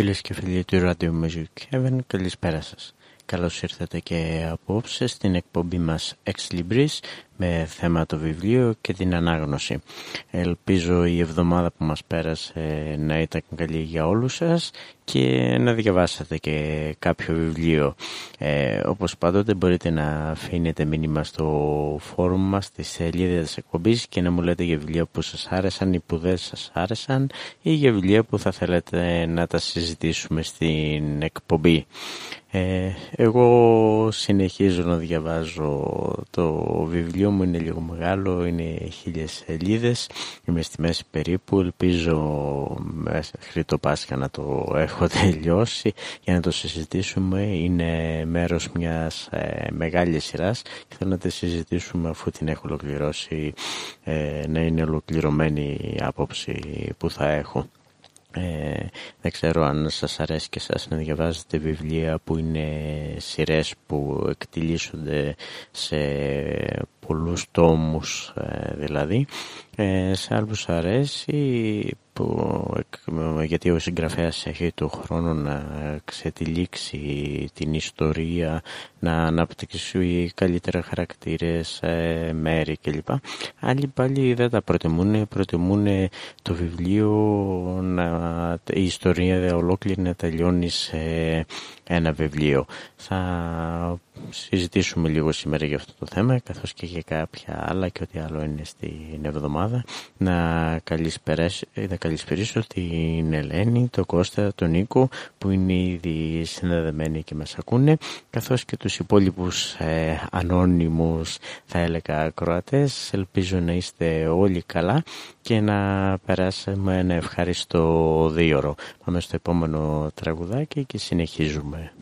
Φίλες και φίλοι του Radio Music Heaven, καλησπέρα σας. Καλώς ήρθατε και απόψε στην εκπομπή μας Ex Libris με θέμα το βιβλίο και την ανάγνωση. Ελπίζω η εβδομάδα που μας πέρασε να ήταν καλή για όλους σας και να διαβάσετε και κάποιο βιβλίο. Ε, όπως πάντοτε μπορείτε να αφήνετε μήνυμα στο φόρουμ μας στη σελίδα της εκπομπής και να μου λέτε για βιβλία που σας άρεσαν ή που δεν σας άρεσαν ή για βιβλία που θα θέλετε να τα συζητήσουμε στην εκπομπή. Ε, εγώ συνεχίζω να διαβάζω το βιβλίο μου, είναι λίγο μεγάλο, είναι χίλιες σελίδες, είμαι στη μέση περίπου, ελπίζω μέχρι το Πάσχα να το έχω τελειώσει για να το συζητήσουμε. Είναι μέρος μιας ε, μεγάλης σειράς και θέλω να τη συζητήσουμε αφού την έχω ολοκληρώσει, ε, να είναι ολοκληρωμένη η άποψη που θα έχω. Ε, δεν ξέρω αν σας αρέσει και σας να διαβάζετε βιβλία που είναι σειρές που εκτιλήσονται σε πολλούς τόμους ε, δηλαδή. Ε, σε άλλους αρέσει που, γιατί ο συγγραφέας έχει το χρόνο να ξετυλίξει την ιστορία, να αναπτύξει καλύτερα χαρακτήρες, ε, μέρη κλπ. Άλλοι πάλι δεν τα προτιμούν, προτιμούν το βιβλίο, να, η ιστορία ολόκληρη να τελειώνει σε ένα βιβλίο. Θα συζητήσουμε λίγο σήμερα για αυτό το θέμα, καθώς και για κάποια άλλα και ό,τι άλλο είναι στην εβδομάδα. Να, να καλησπερίσω την Ελένη, τον Κώστα, τον Νίκο, που είναι ήδη συνδεδεμένοι και μας ακούνε, καθώς και τους υπόλοιπους ε, ανώνυμους, θα έλεγα, κροατές. Ελπίζω να είστε όλοι καλά και να περάσουμε ένα ευχαριστώ δίωρο. Πάμε στο επόμενο τραγουδάκι και συνεχίζουμε.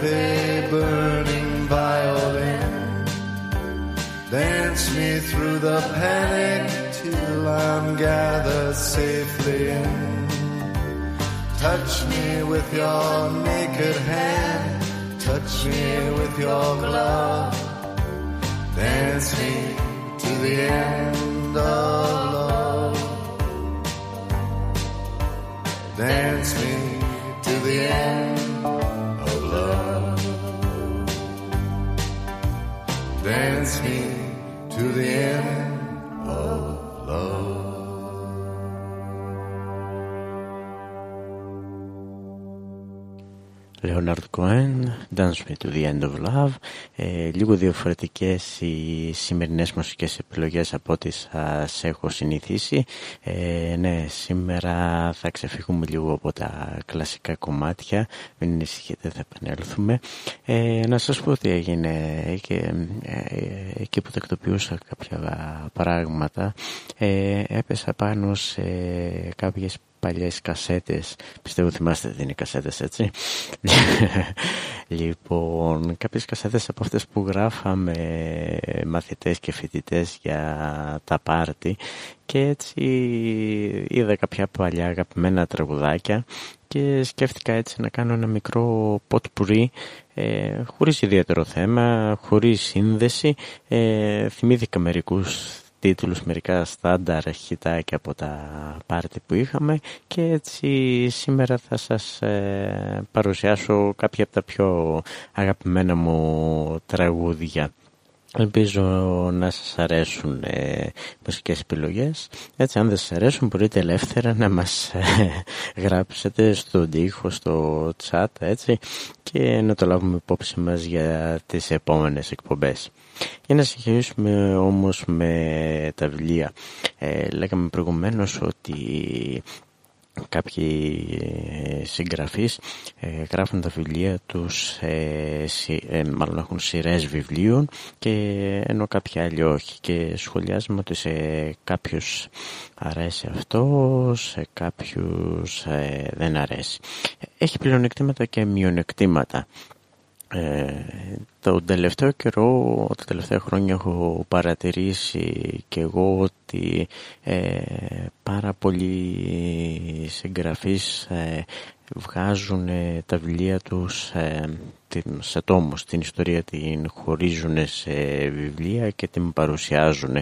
with a burning violin. Dance me through the panic till I'm gathered safely in. Touch me with your naked hand, touch me with your glove. Dance me to the end of love. Dance me to the end. dance me to the end. Ε, λίγο διαφορετικές οι σημερινές μουσικές επιλογές από ό,τι σας έχω συνηθίσει. Ε, ναι, σήμερα θα ξεφύγουμε λίγο από τα κλασικά κομμάτια. Μην ανησυχείτε, θα επανέλθουμε. Ε, να σας πω τι έγινε και, ε, εκεί που τακτοποιούσα κάποια πράγματα. Ε, έπεσα πάνω σε κάποιες παλιές κασέτες. Πιστεύω θυμάστε δεν είναι κασέτες έτσι. Λοιπόν κάποιες κασέτες από αυτές που γράφαμε μαθητές και φοιτητές για τα πάρτι. Και έτσι είδα κάποια παλιά αγαπημένα τραγουδάκια και σκέφτηκα έτσι να κάνω ένα μικρό ποτ πουρί ε, χωρίς ιδιαίτερο θέμα, χωρίς σύνδεση. Ε, θυμήθηκα μερικούς τίτλους, μερικά στάνταρ χιτάκια από τα πάρτι που είχαμε και έτσι σήμερα θα σας ε, παρουσιάσω κάποια από τα πιο αγαπημένα μου τραγούδια. Ελπίζω να σας αρέσουν ε, μουσικές επιλογές. Έτσι αν δεν σας αρέσουν μπορείτε ελεύθερα να μας ε, γράψετε στον τοίχο, στο chat έτσι και να το λάβουμε υπόψη μας για τις επόμενες εκπομπές. Για να συνεχίσουμε όμως με τα βιβλία. Ε, λέγαμε προηγουμένως ότι κάποιοι ε, συγγραφείς ε, γράφουν τα βιβλία τους, ε, μάλλον έχουν σειρές βιβλίων και ενώ κάποιοι άλλοι όχι και σχολιάζουμε ότι σε κάποιους αρέσει αυτό, σε κάποιους δεν αρέσει. Έχει πλεονεκτήματα και μειονεκτήματα. Ε, το τελευταίο καιρό, τα τελευταία χρόνια έχω παρατηρήσει και εγώ ότι ε, πάρα πολλοί συγγραφείς ε, βγάζουν τα βιβλία τους ε, σε τόμος, την ιστορία την χωρίζουν σε βιβλία και την παρουσιάζουν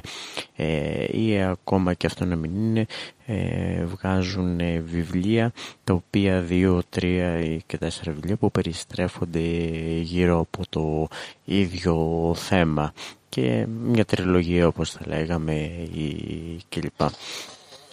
ε, ή ακόμα και αυτό να μην είναι ε, βγάζουν βιβλία τα οποία δύο, τρία ή και τέσσερα βιβλία που περιστρέφονται γύρω από το ίδιο θέμα και μια τριλογία όπως θα λέγαμε ή κλπ.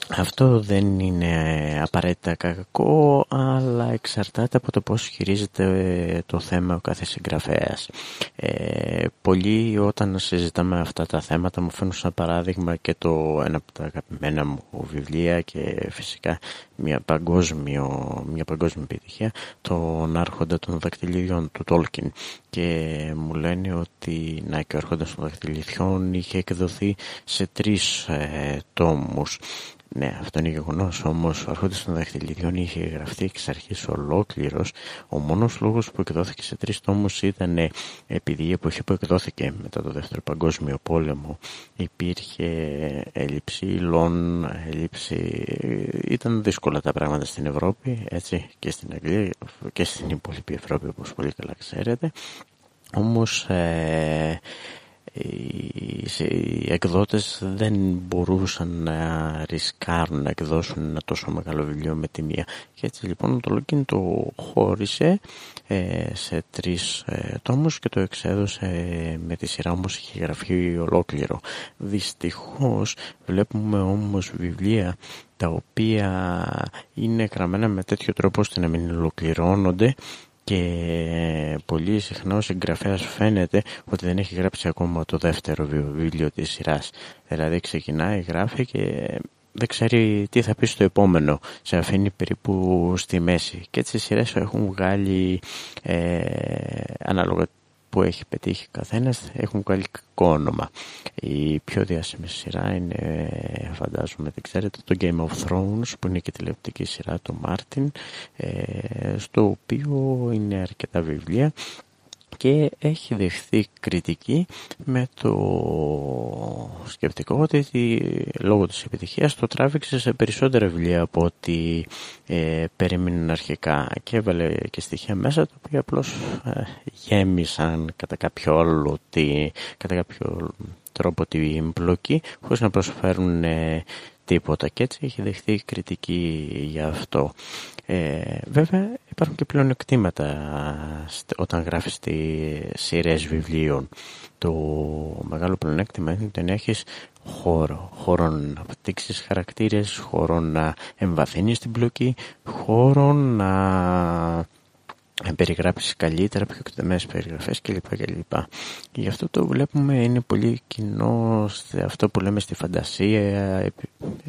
Αυτό δεν είναι απαραίτητα κακό, αλλά εξαρτάται από το πώς χειρίζεται το θέμα ο κάθε συγγραφέας. Ε, πολλοί όταν συζητάμε αυτά τα θέματα μου φέρνουν σαν παράδειγμα και το ένα από τα αγαπημένα μου βιβλία και φυσικά μια, παγκόσμιο, μια παγκόσμια επιτυχία, τον Άρχοντα των Δακτυλίδιων του Τόλκιν. Και μου λένε ότι να και ο Άρχοντας των Δακτυλιδιών είχε εκδοθεί σε τρεις ε, τόμους. Ναι, αυτό είναι γεγονός. Όμως ο Αρχόντα των Δαχτυλιδιών είχε γραφτεί εξ αρχής ολόκληρος. Ο μόνος λόγος που εκδόθηκε σε τρεις τόμους ήταν επειδή η εποχή που εκδόθηκε μετά το Δεύτερο Παγκόσμιο Πόλεμο υπήρχε έλλειψη υλών, έλλειψη. ήταν δύσκολα τα πράγματα στην Ευρώπη, έτσι και στην Αγγλία και στην υπόλοιπη Ευρώπη, όπως πολύ καλά ξέρετε. Όμως ε, οι εκδότες δεν μπορούσαν να ρισκάρουν να εκδώσουν ένα τόσο μεγάλο βιβλίο με τη μία. Και έτσι λοιπόν το Λόκιν το χώρισε ε, σε τρεις ε, τόμους και το εξέδωσε με τη σειρά όμως είχε γραφεί ολόκληρο. Δυστυχώς βλέπουμε όμως βιβλία τα οποία είναι γραμμένα με τέτοιο τρόπο ώστε να μην ολοκληρώνονται και πολύ συχνά ο συγγραφέας φαίνεται ότι δεν έχει γράψει ακόμα το δεύτερο βιβλίο της σειράς. Δηλαδή ξεκινάει, γράφει και δεν ξέρει τι θα πει στο επόμενο. Σε αφήνει περίπου στη μέση. Και έτσι οι σειρές έχουν βγάλει ε, ανάλογα που έχει πετύχει καθένας έχουν βγάλει κακό όνομα. Η πιο διάσημη σειρά είναι, φαντάζομαι, δεν ξέρετε, το Game of Thrones που είναι και τηλεοπτική σειρά του Μάρτιν ε, στο οποίο είναι αρκετά βιβλία και έχει δεχθεί κριτική με το σκεπτικό ότι λόγω της επιτυχίας το τράβηξε σε περισσότερα βιβλία από ό,τι ε, περίμενε αρχικά και έβαλε και στοιχεία μέσα τα οποία απλώς ε, γέμισαν κατά κάποιο όλο τη, κατά κάποιο τρόπο την μπλοκή χωρίς να προσφέρουν ε, τίποτα και έτσι έχει δεχθεί κριτική για αυτό. Ε, βέβαια υπάρχουν και πλέον εκτήματα όταν γράφεις τη σειρές βιβλίων. Το μεγάλο πλεονέκτημα είναι ότι έχεις χώρο, χώρο να απτύξεις χαρακτήρες, χώρο να εμβαθύνεις την πλοκή, χώρο να περιγράψεις καλύτερα, πιο εκτεμένες περιγραφές κλπ. κλπ. Και γι' αυτό το βλέπουμε είναι πολύ κοινό σε αυτό που λέμε στη φαντασία,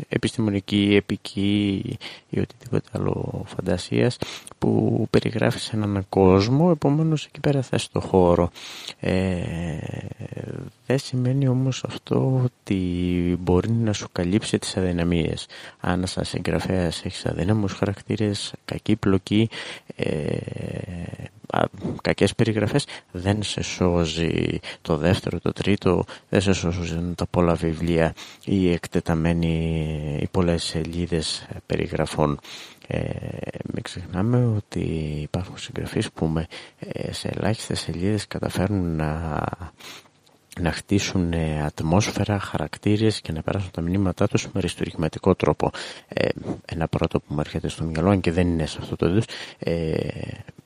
επιστημονική, επική ή οτιδήποτε άλλο φαντασίας που περιγράφεις έναν κόσμο, επομένως εκεί πέρα θες το χώρο. Ε, δεν σημαίνει όμως αυτό ότι μπορεί να σου καλύψει τις αδυναμίες. Αν σαν συγγραφέας έχεις αδύναμους χαρακτήρες, κακή πλοκή, ε, κακές περιγραφές δεν σε σώζει το δεύτερο, το τρίτο δεν σε σώζουν τα πολλά βιβλία ή εκτεταμένοι οι πολλές σελίδες περιγραφών. Ε, μην ξεχνάμε ότι υπάρχουν συγγραφείς που με, ε, σε ελάχιστες σελίδες καταφέρνουν να να χτίσουν ε, ατμόσφαιρα, χαρακτήρες και να περάσουν τα μηνύματά τους με αριστουργηματικό τρόπο. Ε, ένα πρώτο που μου έρχεται στο μυαλό, αν και δεν είναι σε αυτό το είδος, ε,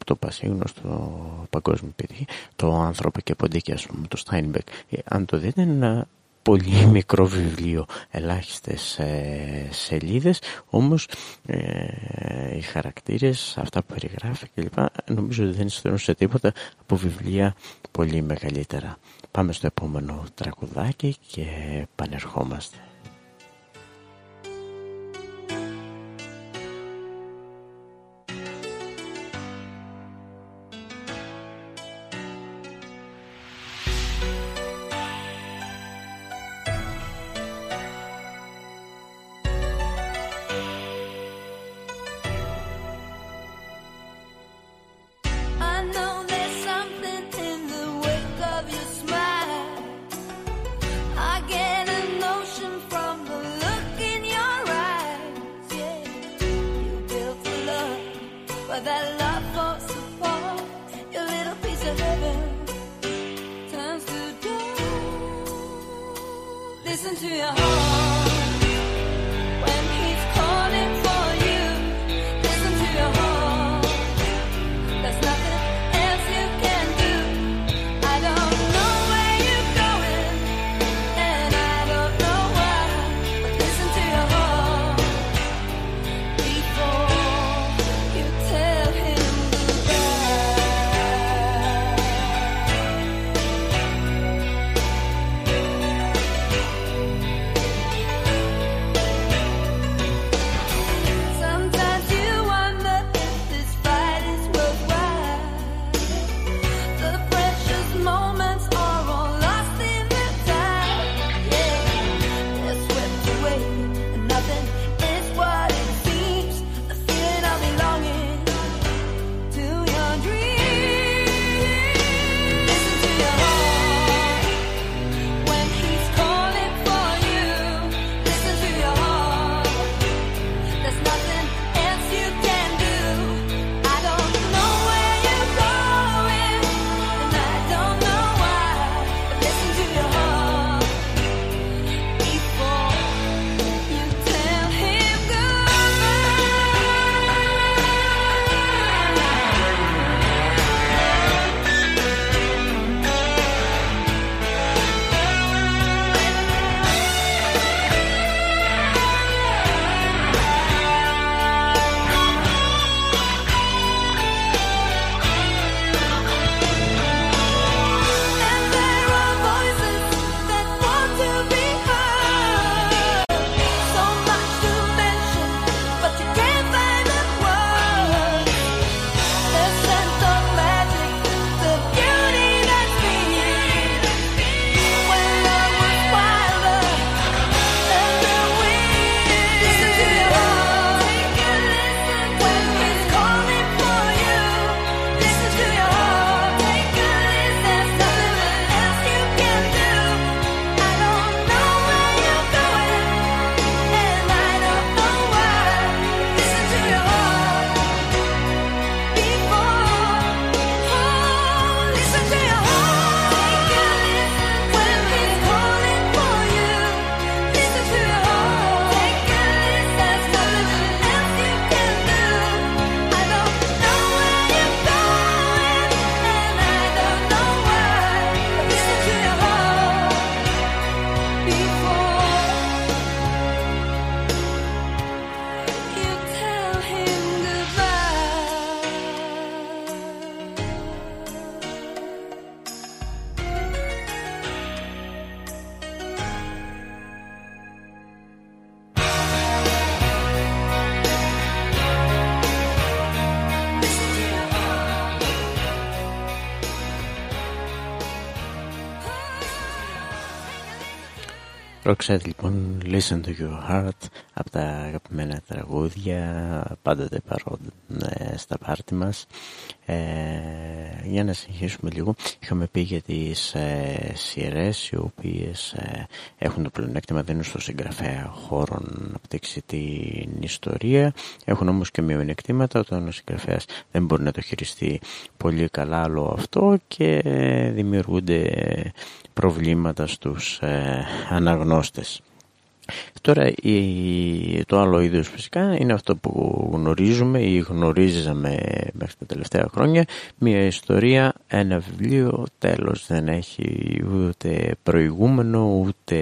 το πασίγνωστο παγκόσμιο παιδί, το άνθρωπο και ποντίκι, ας πούμε, το Στάινμπεκ. Ε, αν το δείτε, είναι ένα πολύ μικρό βιβλίο, ελάχιστες ε, σελίδες, όμως ε, οι χαρακτήρες, αυτά που περιγράφει κλπ. νομίζω ότι δεν είναι σε τίποτα από βιβλία πολύ μεγαλύτερα. Πάμε στο επόμενο τραγουδάκι και πανερχόμαστε. Roxette λοιπόν, Listen to Your Heart από τα αγαπημένα τραγούδια πάντοτε παρόν στα πάρτι μας. Ε, για να συνεχίσουμε λίγο είχαμε πει για τις ε, σειρές οι οποίες ε, έχουν το πλεονέκτημα δεν είναι στο συγγραφέα χώρο να απτύξει την ιστορία. Έχουν όμως και μειονεκτήματα όταν ο συγγραφέας δεν μπορεί να το χειριστεί πολύ καλά άλλο αυτό και δημιουργούνται προβλήματα στους ε, αναγνώστες. Τώρα το άλλο είδος φυσικά είναι αυτό που γνωρίζουμε ή γνωρίζαμε μέχρι τα τελευταία χρόνια. Μια ιστορία, ένα βιβλίο τέλος δεν έχει ούτε προηγούμενο ούτε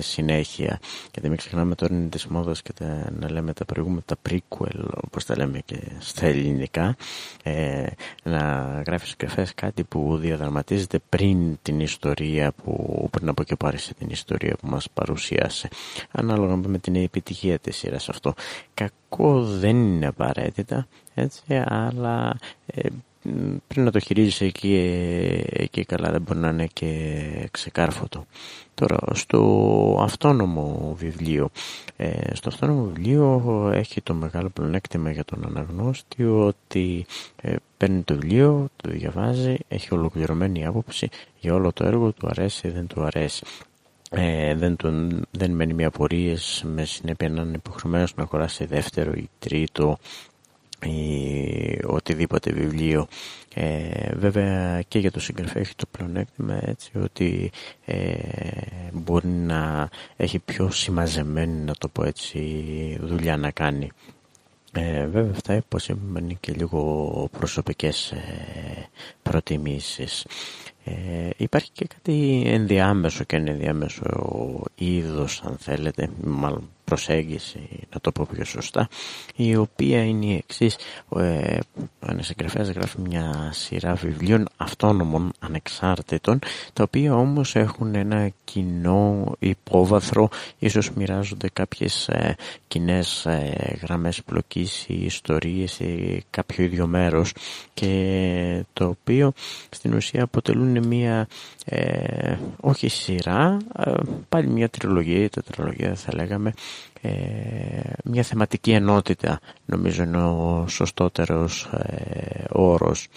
συνέχεια. Γιατί μην ξεχνάμε τώρα είναι της μόδας και τα, να λέμε τα προηγούμενα τα prequel όπως τα λέμε και στα ελληνικά. Ε, να γράφεις συγγραφές κάτι που διαδραματίζεται πριν την ιστορία που πριν από και πάρεσε την ιστορία που μας παρουσίασε ανάλογα με την επιτυχία της σειράς αυτό. Κακό δεν είναι απαραίτητα, έτσι, αλλά ε, πριν να το χειρίζεσαι εκεί, εκεί καλά δεν μπορεί να είναι και ξεκάρφωτο. Τώρα, στο αυτόνομο βιβλίο. Ε, στο αυτόνομο βιβλίο έχει το μεγάλο πλονέκτημα για τον αναγνώστη ότι ε, παίρνει το βιβλίο, το διαβάζει, έχει ολοκληρωμένη άποψη για όλο το έργο, του αρέσει ή δεν του αρέσει ε, δεν, τον, δεν μένει με απορίες με συνέπεια να είναι υποχρεωμένος να αγοράσει δεύτερο ή τρίτο ή οτιδήποτε βιβλίο. Ε, βέβαια και για το συγγραφέα έχει το πλεονέκτημα έτσι ότι ε, μπορεί να έχει πιο συμμαζεμένη να το πω έτσι δουλειά να κάνει. Ε, βέβαια αυτά υποσύμβανε και λίγο προσωπικές ε, προτιμήσεις. Ε, υπάρχει και κάτι ενδιάμεσο και ενδιάμεσο είδος αν θέλετε, μάλλον προσέγγιση, να το πω πιο σωστά, η οποία είναι η εξής. Ε, ένας εγγραφέας γράφει μια σειρά βιβλίων αυτόνομων, ανεξάρτητων, τα οποία όμως έχουν ένα κοινό υπόβαθρο, ίσως μοιράζονται κάποιες ε, κοινές ε, γραμμές πλοκής ή ιστορίες ή κάποιο ίδιο μέρος και το οποίο στην ουσία αποτελούν μια ε, όχι σειρά, ε, πάλι μια τριλογία, τετραλογία θα λέγαμε, ε, μια θεματική ενότητα νομίζω είναι ο σωστότερος ε, όρος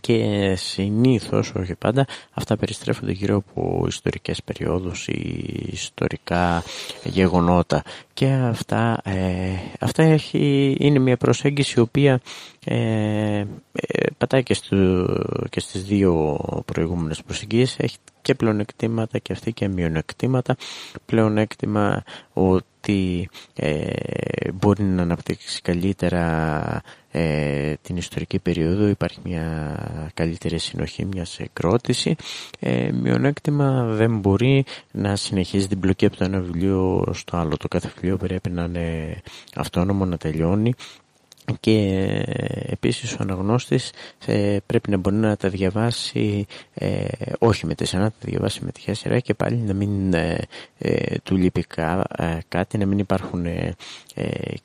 και συνήθως, όχι πάντα, αυτά περιστρέφονται γύρω από ιστορικές περιόδους ή ιστορικά γεγονότα. Και αυτά, ε, αυτά έχει, είναι μια προσέγγιση η οποία ε, ε, πατάει και, στο, και στις δύο προηγούμενες προσεγγίσεις. Έχει και πλεονεκτήματα και αυτή και μειονεκτήματα. Πλεονέκτημα ότι ε, μπορεί να αναπτύξει καλύτερα ε, την ιστορική περίοδο. Υπάρχει μια καλύτερη συνοχή, μια συγκρότηση. Ε, μειονέκτημα δεν μπορεί να συνεχίζει την μπλοκή από το ένα βιβλίο στο άλλο. Το κάθε βιβλίο πρέπει να είναι αυτόνομο να τελειώνει και επίσης ο αναγνώστης ε, πρέπει να μπορεί να τα διαβάσει ε, όχι με τη σειρά, να τα διαβάσει με τη σειρά και πάλι να μην ε, ε του λείπει κάτι, να μην υπάρχουν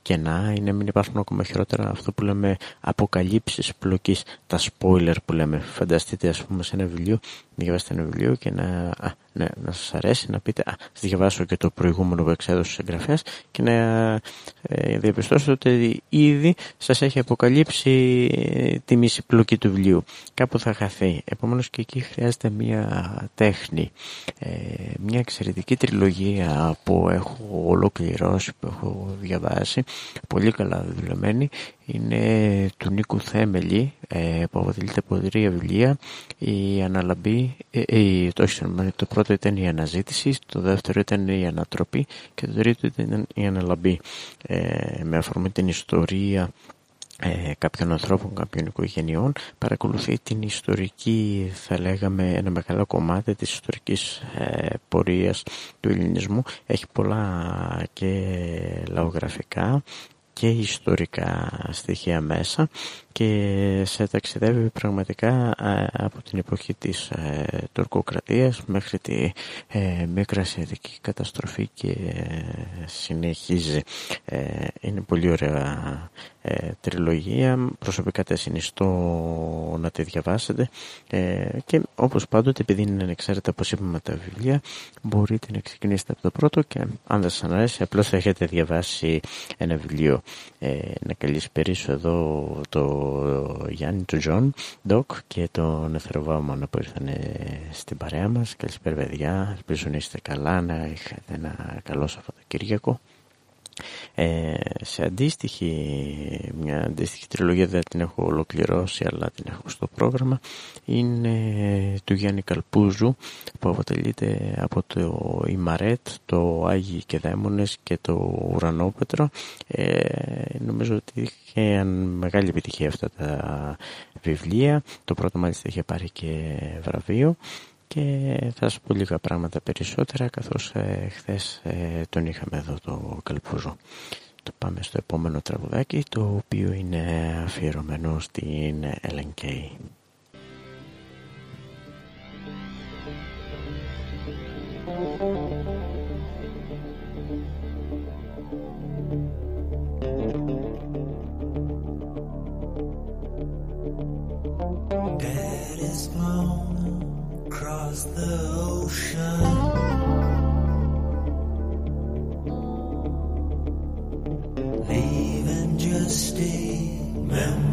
κενά ή να μην υπάρχουν ακόμα χειρότερα αυτό που λέμε αποκαλύψεις πλοκής, τα spoiler που λέμε. Φανταστείτε ας πούμε σε ένα βιβλίο, διαβάσετε ένα βιβλίο και να, ναι, να σας αρέσει να πείτε «Α, θα διαβάσω και το προηγούμενο που εξέδωσε ο εγγραφέας» και να ε, διαπιστώσετε ότι ήδη σας έχει αποκαλύψει τη μισή πλοκή του βιβλίου. Κάπου θα χαθεί. Επομένως και εκεί χρειάζεται μια τέχνη, ε, μια εξαιρετική τριλογία που έχω ολοκληρώσει, που έχω διαβάσει, πολύ καλά δουλεμένη είναι του Νίκου Θέμελη ε, που αποτελείται από τρία βιβλία η αναλαμπή ε, ε, το, το πρώτο ήταν η αναζήτηση το δεύτερο ήταν η ανατροπή και το τρίτο ήταν η αναλαμπή. Ε, με αφορμή την ιστορία ε, κάποιων ανθρώπων, κάποιων οικογενειών παρακολουθεί την ιστορική θα λέγαμε ένα μεγάλο κομμάτι της ιστορικής ε, πορείας του ελληνισμού έχει πολλά και λαογραφικά και ιστορικά στοιχεία μέσα και σε ταξιδεύει πραγματικά ε, από την εποχή της ε, τουρκοκρατίας μέχρι τη ε, μικρασιατική καταστροφή και συνεχίζει. Είναι πολύ ωραία ε, τριλογία. Προσωπικά τα συνιστώ να τη διαβάσετε ε, και όπως πάντοτε επειδή είναι ανεξάρτητα όπως είπαμε τα βιβλία μπορείτε να ξεκινήσετε από το πρώτο και αν δεν σας αρέσει απλώς θα έχετε διαβάσει ένα βιβλίο. Ε, να καλησπερίσω εδώ το Γιάννη, του Τζον, Ντοκ και τον Εθεροβάμωνα που ήρθαν στην παρέα μας. Καλησπέρα παιδιά, ελπίζω να είστε καλά, να είχατε ένα καλό Σαββατοκύριακο. Ε, σε αντίστοιχη, μια αντίστοιχη τριλογία δεν την έχω ολοκληρώσει αλλά την έχω στο πρόγραμμα είναι του Γιάννη Καλπούζου που αποτελείται από το Ιμαρέτ, το Άγιοι και Δαίμονες και το Ουρανόπετρο. Ε, νομίζω ότι είχε μεγάλη επιτυχία αυτά τα βιβλία. Το πρώτο μάλιστα είχε πάρει και βραβείο και θα σου πω λίγα πράγματα περισσότερα καθώς ε, χθες ε, τον είχαμε εδώ το Καλπούζο. Το πάμε στο επόμενο τραγουδάκι το οποίο είναι αφιερωμένο στην LNK. Across the ocean. Leaving just a memory.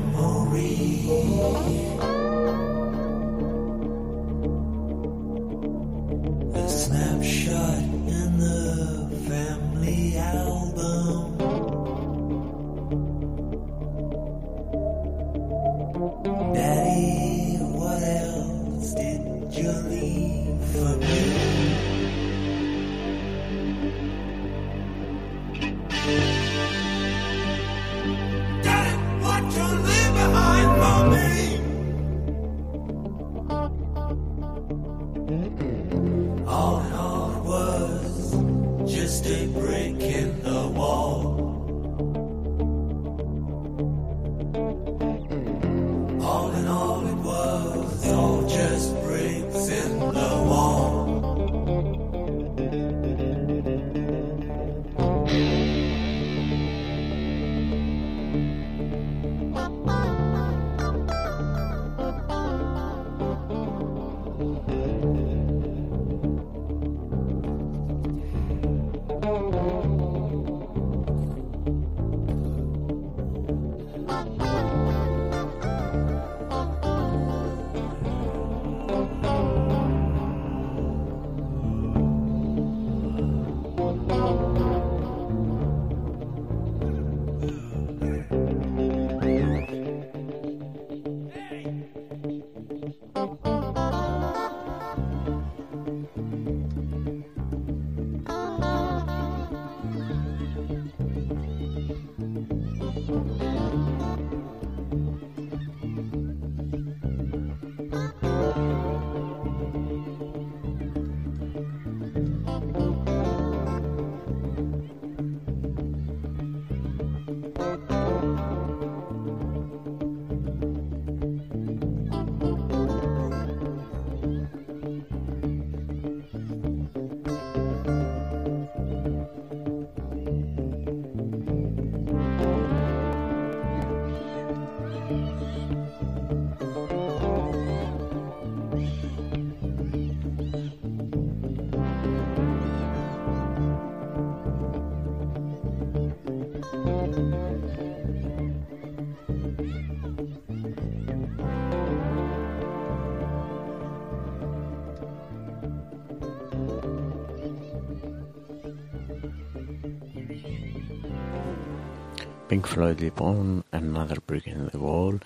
Pink Floyd λοιπόν, Another Brick in the Wall,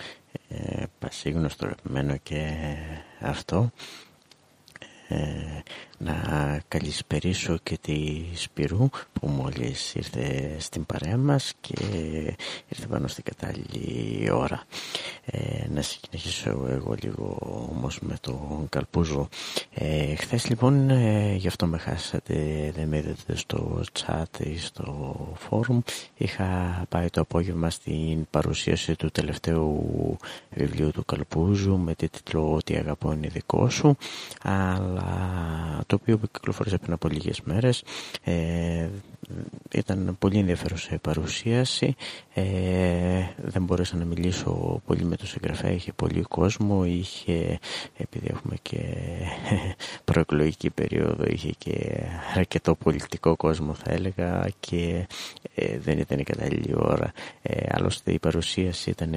ε, πασίγνωστο αγαπημένο και αυτό. Ε, να καλησπερίσω και τη Σπυρού που μόλις ήρθε στην παρέα μας και ήρθε πάνω στην κατάλληλη ώρα. Ε, να συνεχίσω εγώ λίγο όμως με τον Καλπούζο. Ε, χθες λοιπόν, ε, γι' αυτό με χάσατε, δεν με είδατε στο chat ή στο forum, είχα πάει το απόγευμα στην παρουσίαση του τελευταίου βιβλίου του Καλπούζου με τίτλο «Ότι αγαπώ είναι δικό σου», αλλά το οποίο κυκλοφόρησε πριν από λίγες μέρες. Ε, ήταν πολύ ενδιαφέρουσα η παρουσίαση. Ε, δεν μπορέσα να μιλήσω πολύ με τον συγγραφέα, είχε πολύ κόσμο, είχε, επειδή έχουμε και προεκλογική περίοδο, είχε και αρκετό πολιτικό κόσμο θα έλεγα και ε, δεν ήταν η κατάλληλη ώρα. Ε, άλλωστε η παρουσίαση ήταν,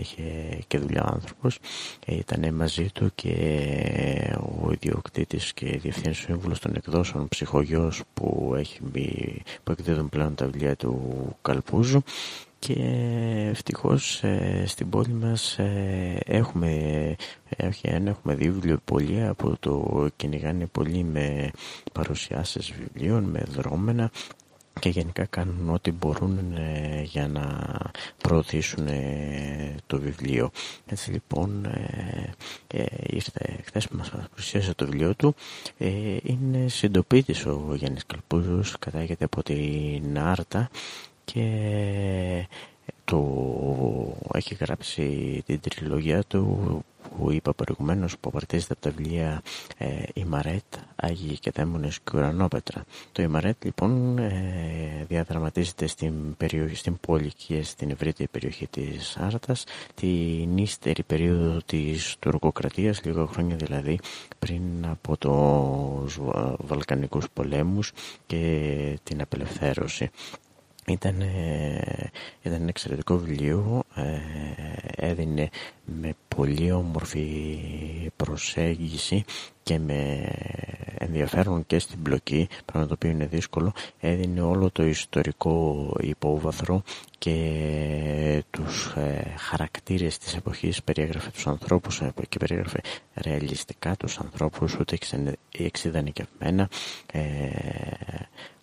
είχε και δουλειά ο άνθρωπος, ε, ήταν μαζί του και ο ιδιοκτήτης και διευθύνσης σύμβουλος των εκδόσεων ψυχογιός που, έχει μπει, που εκδίδουν πλέον τα βιβλία του Καλπούζου και ευτυχώς ε, στην πόλη μας ε, έχουμε, ε, έχουμε δει βιβλιοπολία που το κυνηγάνε πολύ με παρουσιάσεις βιβλίων, με δρόμενα και γενικά κάνουν ό,τι μπορούν για να προωθήσουν το βιβλίο. Έτσι λοιπόν ήρθε χθες που μας παρουσίασε το βιβλίο του είναι συντοπίτης ο Γιάννης Καλπούζος κατάγεται από την Άρτα και το έχει γράψει την τριλογία του που είπα προηγουμένως που απαρτίζεται από τα βιβλία ε, «Η Μαρέτ», «Άγιοι και Δαίμονες» και «Ουρανόπετρα». Το «Η Μαρέτ» λοιπόν ε, διαδραματίζεται στην, περιοχή, στην πόλη και στην ευρύτερη περιοχή της Άρτας την ύστερη περίοδο της τουρκοκρατίας, λίγο χρόνια δηλαδή πριν από τους Βαλκανικούς πολέμους και την απελευθέρωση. Ήταν, ήταν ένα εξαιρετικό βιβλίο, ε, έδινε με πολύ όμορφη προσέγγιση και με ενδιαφέρον και στην πλοκή, πράγμα το οποίο είναι δύσκολο, έδινε όλο το ιστορικό υπόβαθρο και τους ε, χαρακτήρες της εποχής, περιέγραφε τους ανθρώπους ε, και περιέγραφε ρεαλιστικά τους ανθρώπους, ούτε εξειδανικευμένα, ε,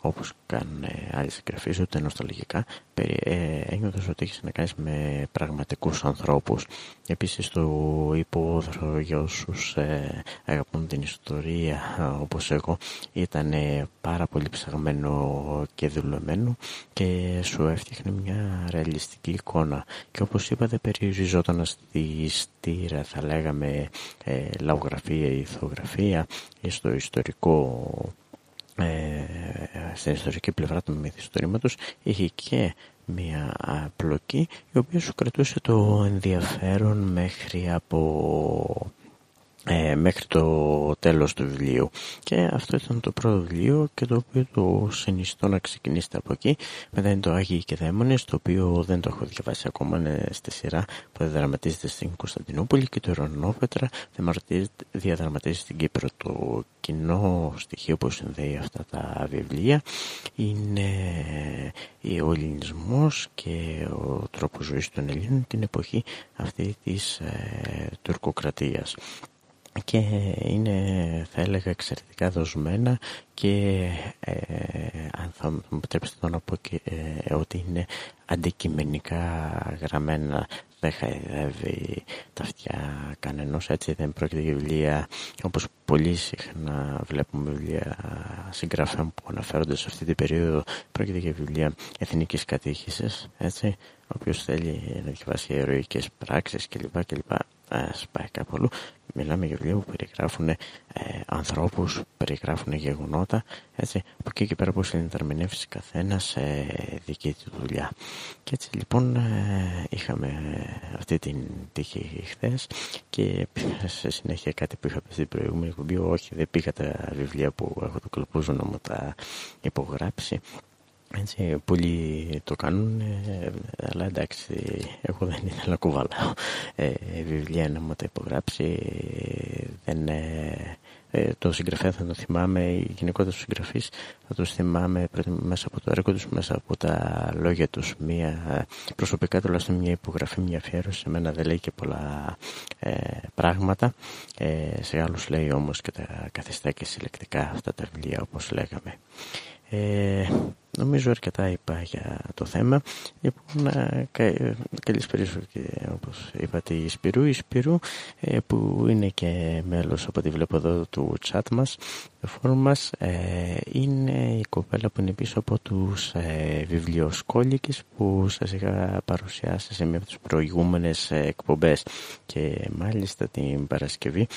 όπως κάνουν ε, άλλοι συγγραφείς, ούτε νοσταλγικά, ε, ένιωθες ότι έχεις να κάνεις με πραγματικούς ανθρώπους. Επίσης το υπόδρο για όσους ε, αγαπούν την ιστορία όπως εγώ ήταν πάρα πολύ ψαγμένο και δουλεμένο και σου έφτιαχνε μια ρεαλιστική εικόνα και όπως είπατε περιοριζόταν στη στήρα θα λέγαμε ε, λαογραφία ή ηθογραφία ή στο ιστορικό ε, στην ιστορική πλευρά του μυθιστορήματος είχε και μια πλοκή η οποία σου κρατούσε το ενδιαφέρον μέχρι από ε, μέχρι το τέλος του βιβλίου. Και αυτό ήταν το πρώτο βιβλίο και το οποίο το συνιστώ να ξεκινήσετε από εκεί. Μετά είναι το Άγιοι και Δαίμονες το οποίο δεν το έχω διαβάσει ακόμα είναι στη σειρά που διαδραματίζεται στην Κωνσταντινούπολη και το Ιρωνόπετρα διαδραματίζεται στην Κύπρο. Το κοινό στοιχείο που συνδέει αυτά τα βιβλία είναι ο ελληνισμός και ο τρόπος ζωής των Ελλήνων την εποχή αυτή της ε, τουρκοκρατίας και είναι θα έλεγα εξαιρετικά δοσμένα και ε, αν θα μου επιτρέψετε να πω και, ε, ότι είναι αντικειμενικά γραμμένα. Δεν χαϊδεύει τα αυτιά κανενός έτσι. Δεν πρόκειται για βιβλία όπως πολύ συχνά βλέπουμε βιβλία συγγραφέων που αναφέρονται σε αυτή την περίοδο. Πρόκειται για βιβλία εθνικής κατήχησης έτσι ο οποίος θέλει να διαβάσει ερωικές πράξεις κλπ. κλπ σπάει κάπου αλλού. Μιλάμε για βιβλία που περιγράφουν ε, ανθρώπους, περιγράφουν γεγονότα, έτσι, από εκεί και πέρα πώς είναι ερμηνεύσει καθένας σε δική του δουλειά. Και έτσι λοιπόν ε, είχαμε αυτή την τύχη χθες και σε συνέχεια κάτι που είχα πει στην προηγούμενη εκπομπή, όχι δεν πήγα τα βιβλία που έχω το κλοπούζο να μου τα υπογράψει έτσι, πολλοί το κάνουν, ε, αλλά εντάξει, εγώ δεν ήθελα να κουβαλάω ε, βιβλία να μου τα υπογράψει. Δεν, ε, ε, το συγγραφέα θα το θυμάμαι, γενικότερα του συγγραφείς θα τους θυμάμαι μέσα από το έργο τους, μέσα από τα λόγια τους. Μια, προσωπικά τουλάχιστον μια υπογραφή, μια αφιέρωση, σε μένα δεν λέει και πολλά ε, πράγματα. σε άλλους λέει όμως και τα καθιστά και συλλεκτικά αυτά τα βιβλία όπως λέγαμε. Ε, νομίζω αρκετά είπα για το θέμα. Λοιπόν, καλησπέρα και όπως είπατε η Σπυρού, η Σπυρού ε, που είναι και μέλος από τη βλέπω εδώ του chat μας, του φόρουμ μας, ε, είναι η κοπέλα που είναι πίσω από τους ε, βιβλιοσκόλικες που σας είχα παρουσιάσει σε μια από τις προηγούμενες εκπομπές και μάλιστα την Παρασκευή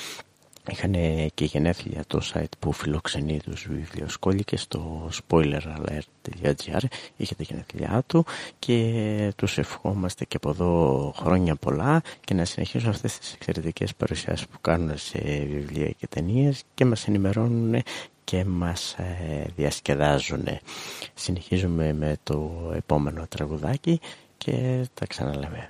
είχαν και γενέθλια το site που φιλοξενεί τους βιβλιοσκόλικες στο spoileralert.gr είχε τα γενέθλιά του και τους ευχόμαστε και από εδώ χρόνια πολλά και να συνεχίσουν αυτές τις εξαιρετικές παρουσιάσεις που κάνουν σε βιβλία και ταινίες και μας ενημερώνουν και μας ε, διασκεδάζουν. Συνεχίζουμε με το επόμενο τραγουδάκι και τα ξαναλέμε.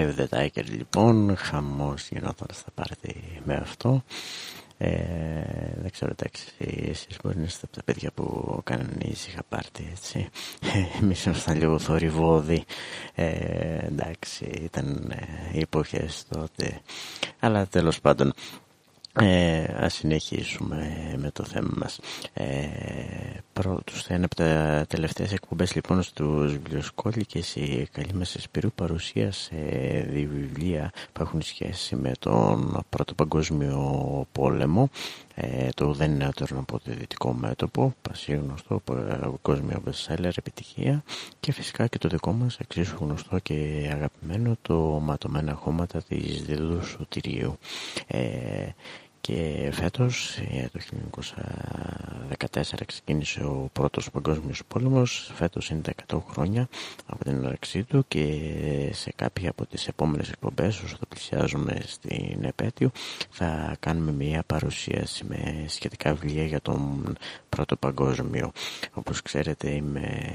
Eye of the Tiger λοιπόν, χαμός γινόταν στα πάρτι με αυτό. Ε, δεν ξέρω, εντάξει, εσείς μπορεί να είστε από τα παιδιά που κάνανε ήσυχα πάρτι, έτσι. Εμείς ήμασταν λίγο θορυβόδοι, ε, εντάξει, ήταν ε, οι εποχές τότε. Αλλά τέλος πάντων, Ε, ας συνεχίσουμε με το θέμα μας. Ε, πρώτος θα είναι από τα τελευταίες εκπομπές λοιπόν στους βιβλιοσκόλικες η καλή μας Εσπυρού παρουσίασε δύο βιβλία που έχουν σχέση με τον Πρώτο Παγκόσμιο Πόλεμο ε, το δεν είναι νεότερο από το δυτικό μέτωπο, πασίγνωστο, παγκόσμιο bestseller, επιτυχία και φυσικά και το δικό μας εξίσου γνωστό και αγαπημένο το ματωμένα χώματα της Δήλου Σωτηρίου. Ε, και φέτος, ε, το 1914 ξεκίνησε ο πρώτος παγκόσμιος πόλεμος, φέτος είναι τα 100 χρόνια από την έναρξή του και σε κάποια από τις επόμενες εκπομπές όσο θα πλησιάζουμε στην επέτειο θα κάνουμε μια παρουσίαση με σχετικά βιβλία για τον πρώτο παγκόσμιο. Όπως ξέρετε είμαι,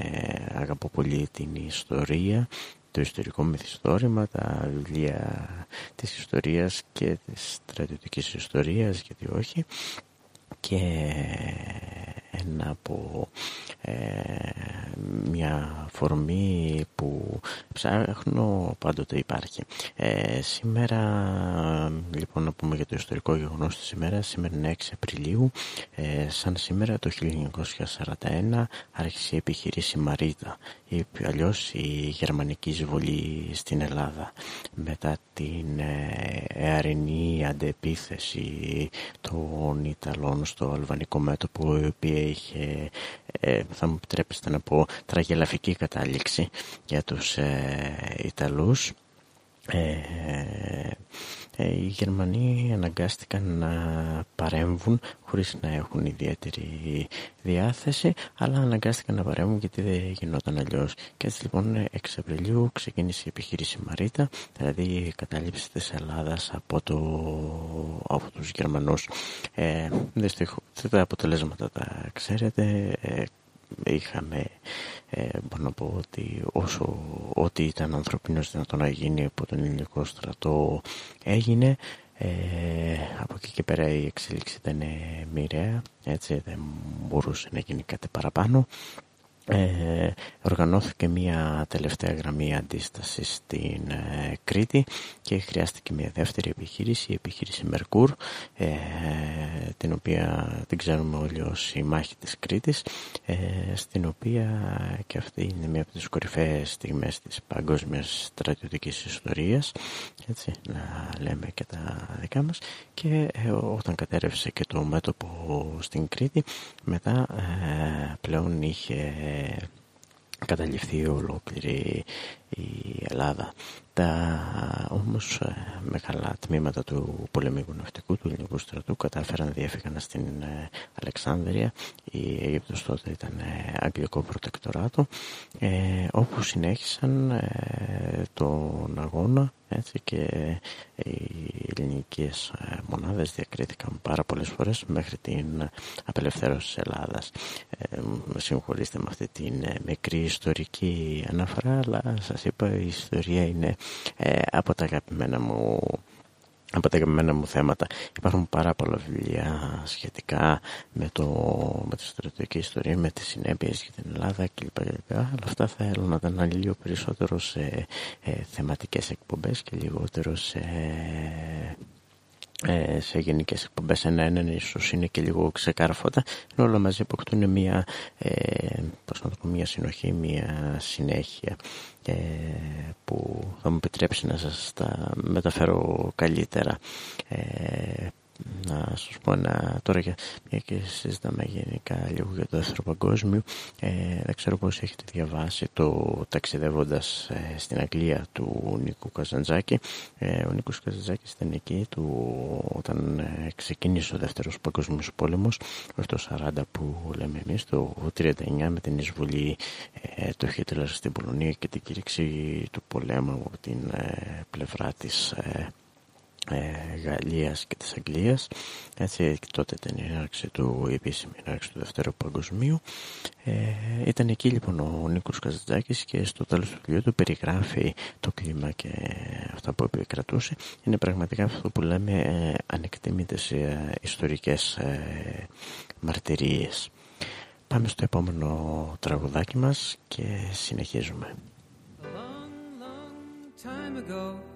αγαπώ πολύ την ιστορία το ιστορικό μυθιστόρημα, τα βιβλία της ιστορίας και της στρατιωτικής ιστορίας, γιατί όχι, και ένα από ε, μια φορμή που ψάχνω πάντοτε υπάρχει. Ε, σήμερα, λοιπόν να πούμε για το ιστορικό γεγονός της ημέρας, σήμερα είναι 6 Απριλίου, ε, σαν σήμερα το 1941 άρχισε η επιχειρήση Μαρίτα ή αλλιώς η γερμανική εισβολή στην Ελλάδα μετά την εαρινή αντεπίθεση των Ιταλών στο αλβανικό μέτωπο η οποία είχε ε, θα μου επιτρέψετε να πω τραγελαφική κατάληξη για τους ε, Ιταλούς. Ε, ε, οι Γερμανοί αναγκάστηκαν να παρέμβουν χωρίς να έχουν ιδιαίτερη διάθεση αλλά αναγκάστηκαν να παρέμβουν γιατί δεν γινόταν αλλιώς. Και έτσι λοιπόν 6 Απριλίου ξεκίνησε η επιχείρηση Μαρίτα δηλαδή η κατάληψη της Ελλάδας από, το, από τους Γερμανούς. Ε, δυστυχώς τα αποτελέσματα τα ξέρετε ε, είχαμε ε, μπορώ να πω ότι όσο ό,τι ήταν ανθρωπίνος δυνατό να γίνει από τον ελληνικό στρατό έγινε. Ε, από εκεί και πέρα η εξέλιξη ήταν μοιραία έτσι δεν μπορούσε να γίνει κάτι παραπάνω ε, οργανώθηκε μια τελευταία γραμμή αντίστασης στην ε, Κρήτη και χρειάστηκε μια δεύτερη επιχείρηση, η επιχείρηση Μερκούρ ε, την οποία την ξέρουμε όλοι ως η μάχη της Κρήτης ε, στην οποία και αυτή είναι μια από τις κορυφαίες στιγμές της παγκόσμιας στρατιωτικής ιστορίας έτσι, να λέμε και τα δικά μας. Και όταν κατέρευσε και το μέτωπο στην Κρήτη μετά πλέον είχε καταληφθεί ολόκληρη η Ελλάδα. Τα όμως ε, μεγάλα τμήματα του πολεμικού ναυτικού του ελληνικού στρατού κατάφεραν διέφυγαν στην ε, Αλεξάνδρεια. Η Αίγυπτος τότε ήταν ε, αγγλικό προτεκτοράτο όπου συνέχισαν τον αγώνα έτσι και οι ελληνικές μονάδες διακρίθηκαν πάρα πολλές φορές μέχρι την απελευθέρωση της Ελλάδας. Ε, συγχωρήστε με αυτή την μικρή ιστορική αναφορά αλλά σας είπα η ιστορία είναι ε, από τα αγαπημένα μου από τα αγαπημένα μου θέματα. Υπάρχουν πάρα πολλά βιβλία σχετικά με, το, με τη στρατιωτική ιστορία, με τις συνέπειες για την Ελλάδα κλπ. Αλλά αυτά θα θέλω να τα αναλύω περισσότερο σε ε, θεματικές εκπομπές και λιγότερο σε ε, σε γενικές εκπομπές ένα-έναν ίσως είναι και λίγο ξεκάρφωτα ενώ όλα μαζί αποκτούν μια, ε, πώς να το πω, μια συνοχή, μια συνέχεια ε, που θα μου επιτρέψει να σας τα μεταφέρω καλύτερα. Ε, να σας πω ένα, τώρα για, μια και συζητάμε γενικά λίγο για το δεύτερο παγκόσμιο ε, δεν ξέρω πώς έχετε διαβάσει το ταξιδεύοντας ε, στην Αγγλία του Νίκου Καζαντζάκη. Ε, ο Νίκος Καζαντζάκης ήταν εκεί του, όταν ε, ξεκίνησε ο δεύτερος παγκόσμιος πόλεμος όχι το 40 που λέμε εμείς το 39 με την εισβολή ε, του Χίτλερ στην Πολωνία και την κήρυξη του πολέμου από την πλευρά της ε, Γαλλίας και της Αγγλίας. Έτσι και τότε την έναρξη του η επίσημη έναρξη του Δευτέρου Παγκοσμίου. Ε, ήταν εκεί λοιπόν ο Νίκος Καζατζάκης και στο τέλος του βιβλίου του περιγράφει το κλίμα και αυτά που επικρατούσε. Είναι πραγματικά αυτό που λέμε ε, ανεκτήμητες ε, ιστορικές ε, μαρτυρίες. Πάμε στο επόμενο τραγουδάκι μας και συνεχίζουμε. A long, long time ago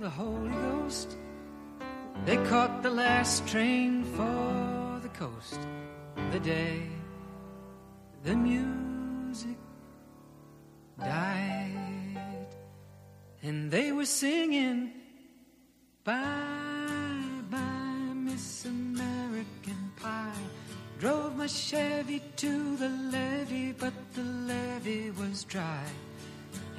the Holy Ghost they caught the last train for the coast the day the music died. And they were singing, Bye, bye, Miss American Pie. Drove my Chevy to the levee, but the levee was dry.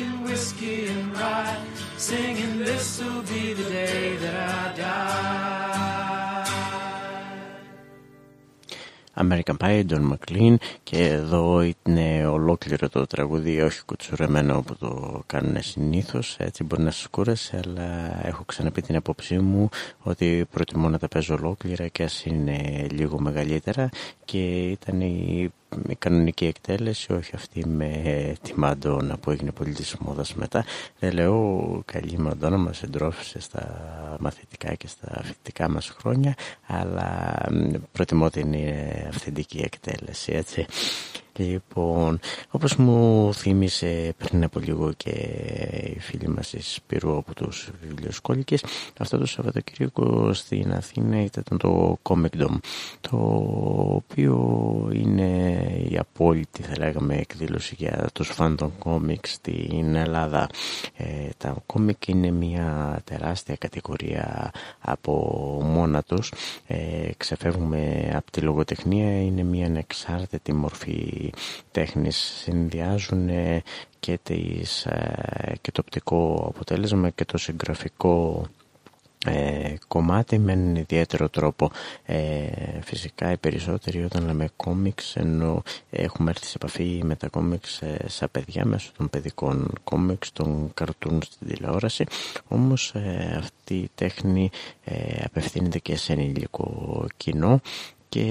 drinking whiskey and rye, singing, This'll be the day that I die. American Pie, Don McLean και εδώ είναι ολόκληρο το τραγούδι όχι κουτσουρεμένο όπου το κάνουν συνήθως έτσι μπορεί να σας κούρασε αλλά έχω ξαναπεί την απόψή μου ότι προτιμώ να τα παίζω ολόκληρα και ας είναι λίγο μεγαλύτερα και ήταν η η κανονική εκτέλεση, όχι αυτή με τη Μαντόνα που έγινε πολύ της μόδας μετά. Δεν λέω καλή Μαντόνα μας εντρόφησε στα μαθητικά και στα φοιτητικά μας χρόνια, αλλά προτιμώ την αυθεντική εκτέλεση, έτσι. Λοιπόν, όπως μου θύμισε πριν από λίγο και η φίλη μας η Σπύρου από τους βιβλιοσκόλικες, αυτό το Σαββατοκύριακο στην Αθήνα ήταν το Comic Dome, το οποίο είναι η απόλυτη θα λέγαμε εκδήλωση για τους φαν των κόμικ στην Ελλάδα. Ε, τα κόμικ είναι μια τεράστια κατηγορία από μόνα τους. Ε, ξεφεύγουμε από τη λογοτεχνία, είναι μια ανεξάρτητη μορφή τέχνης συνδυάζουν και, τις, και το οπτικό αποτέλεσμα και το συγγραφικό ε, κομμάτι με έναν ιδιαίτερο τρόπο. Ε, φυσικά οι περισσότεροι όταν λέμε κόμιξ ενώ έχουμε έρθει σε επαφή με τα κόμιξ ε, σαν παιδιά μέσω των παιδικών κόμιξ των καρτούν στην τηλεόραση όμως ε, αυτή η τέχνη απευθύνεται και σε ενηλικό κοινό και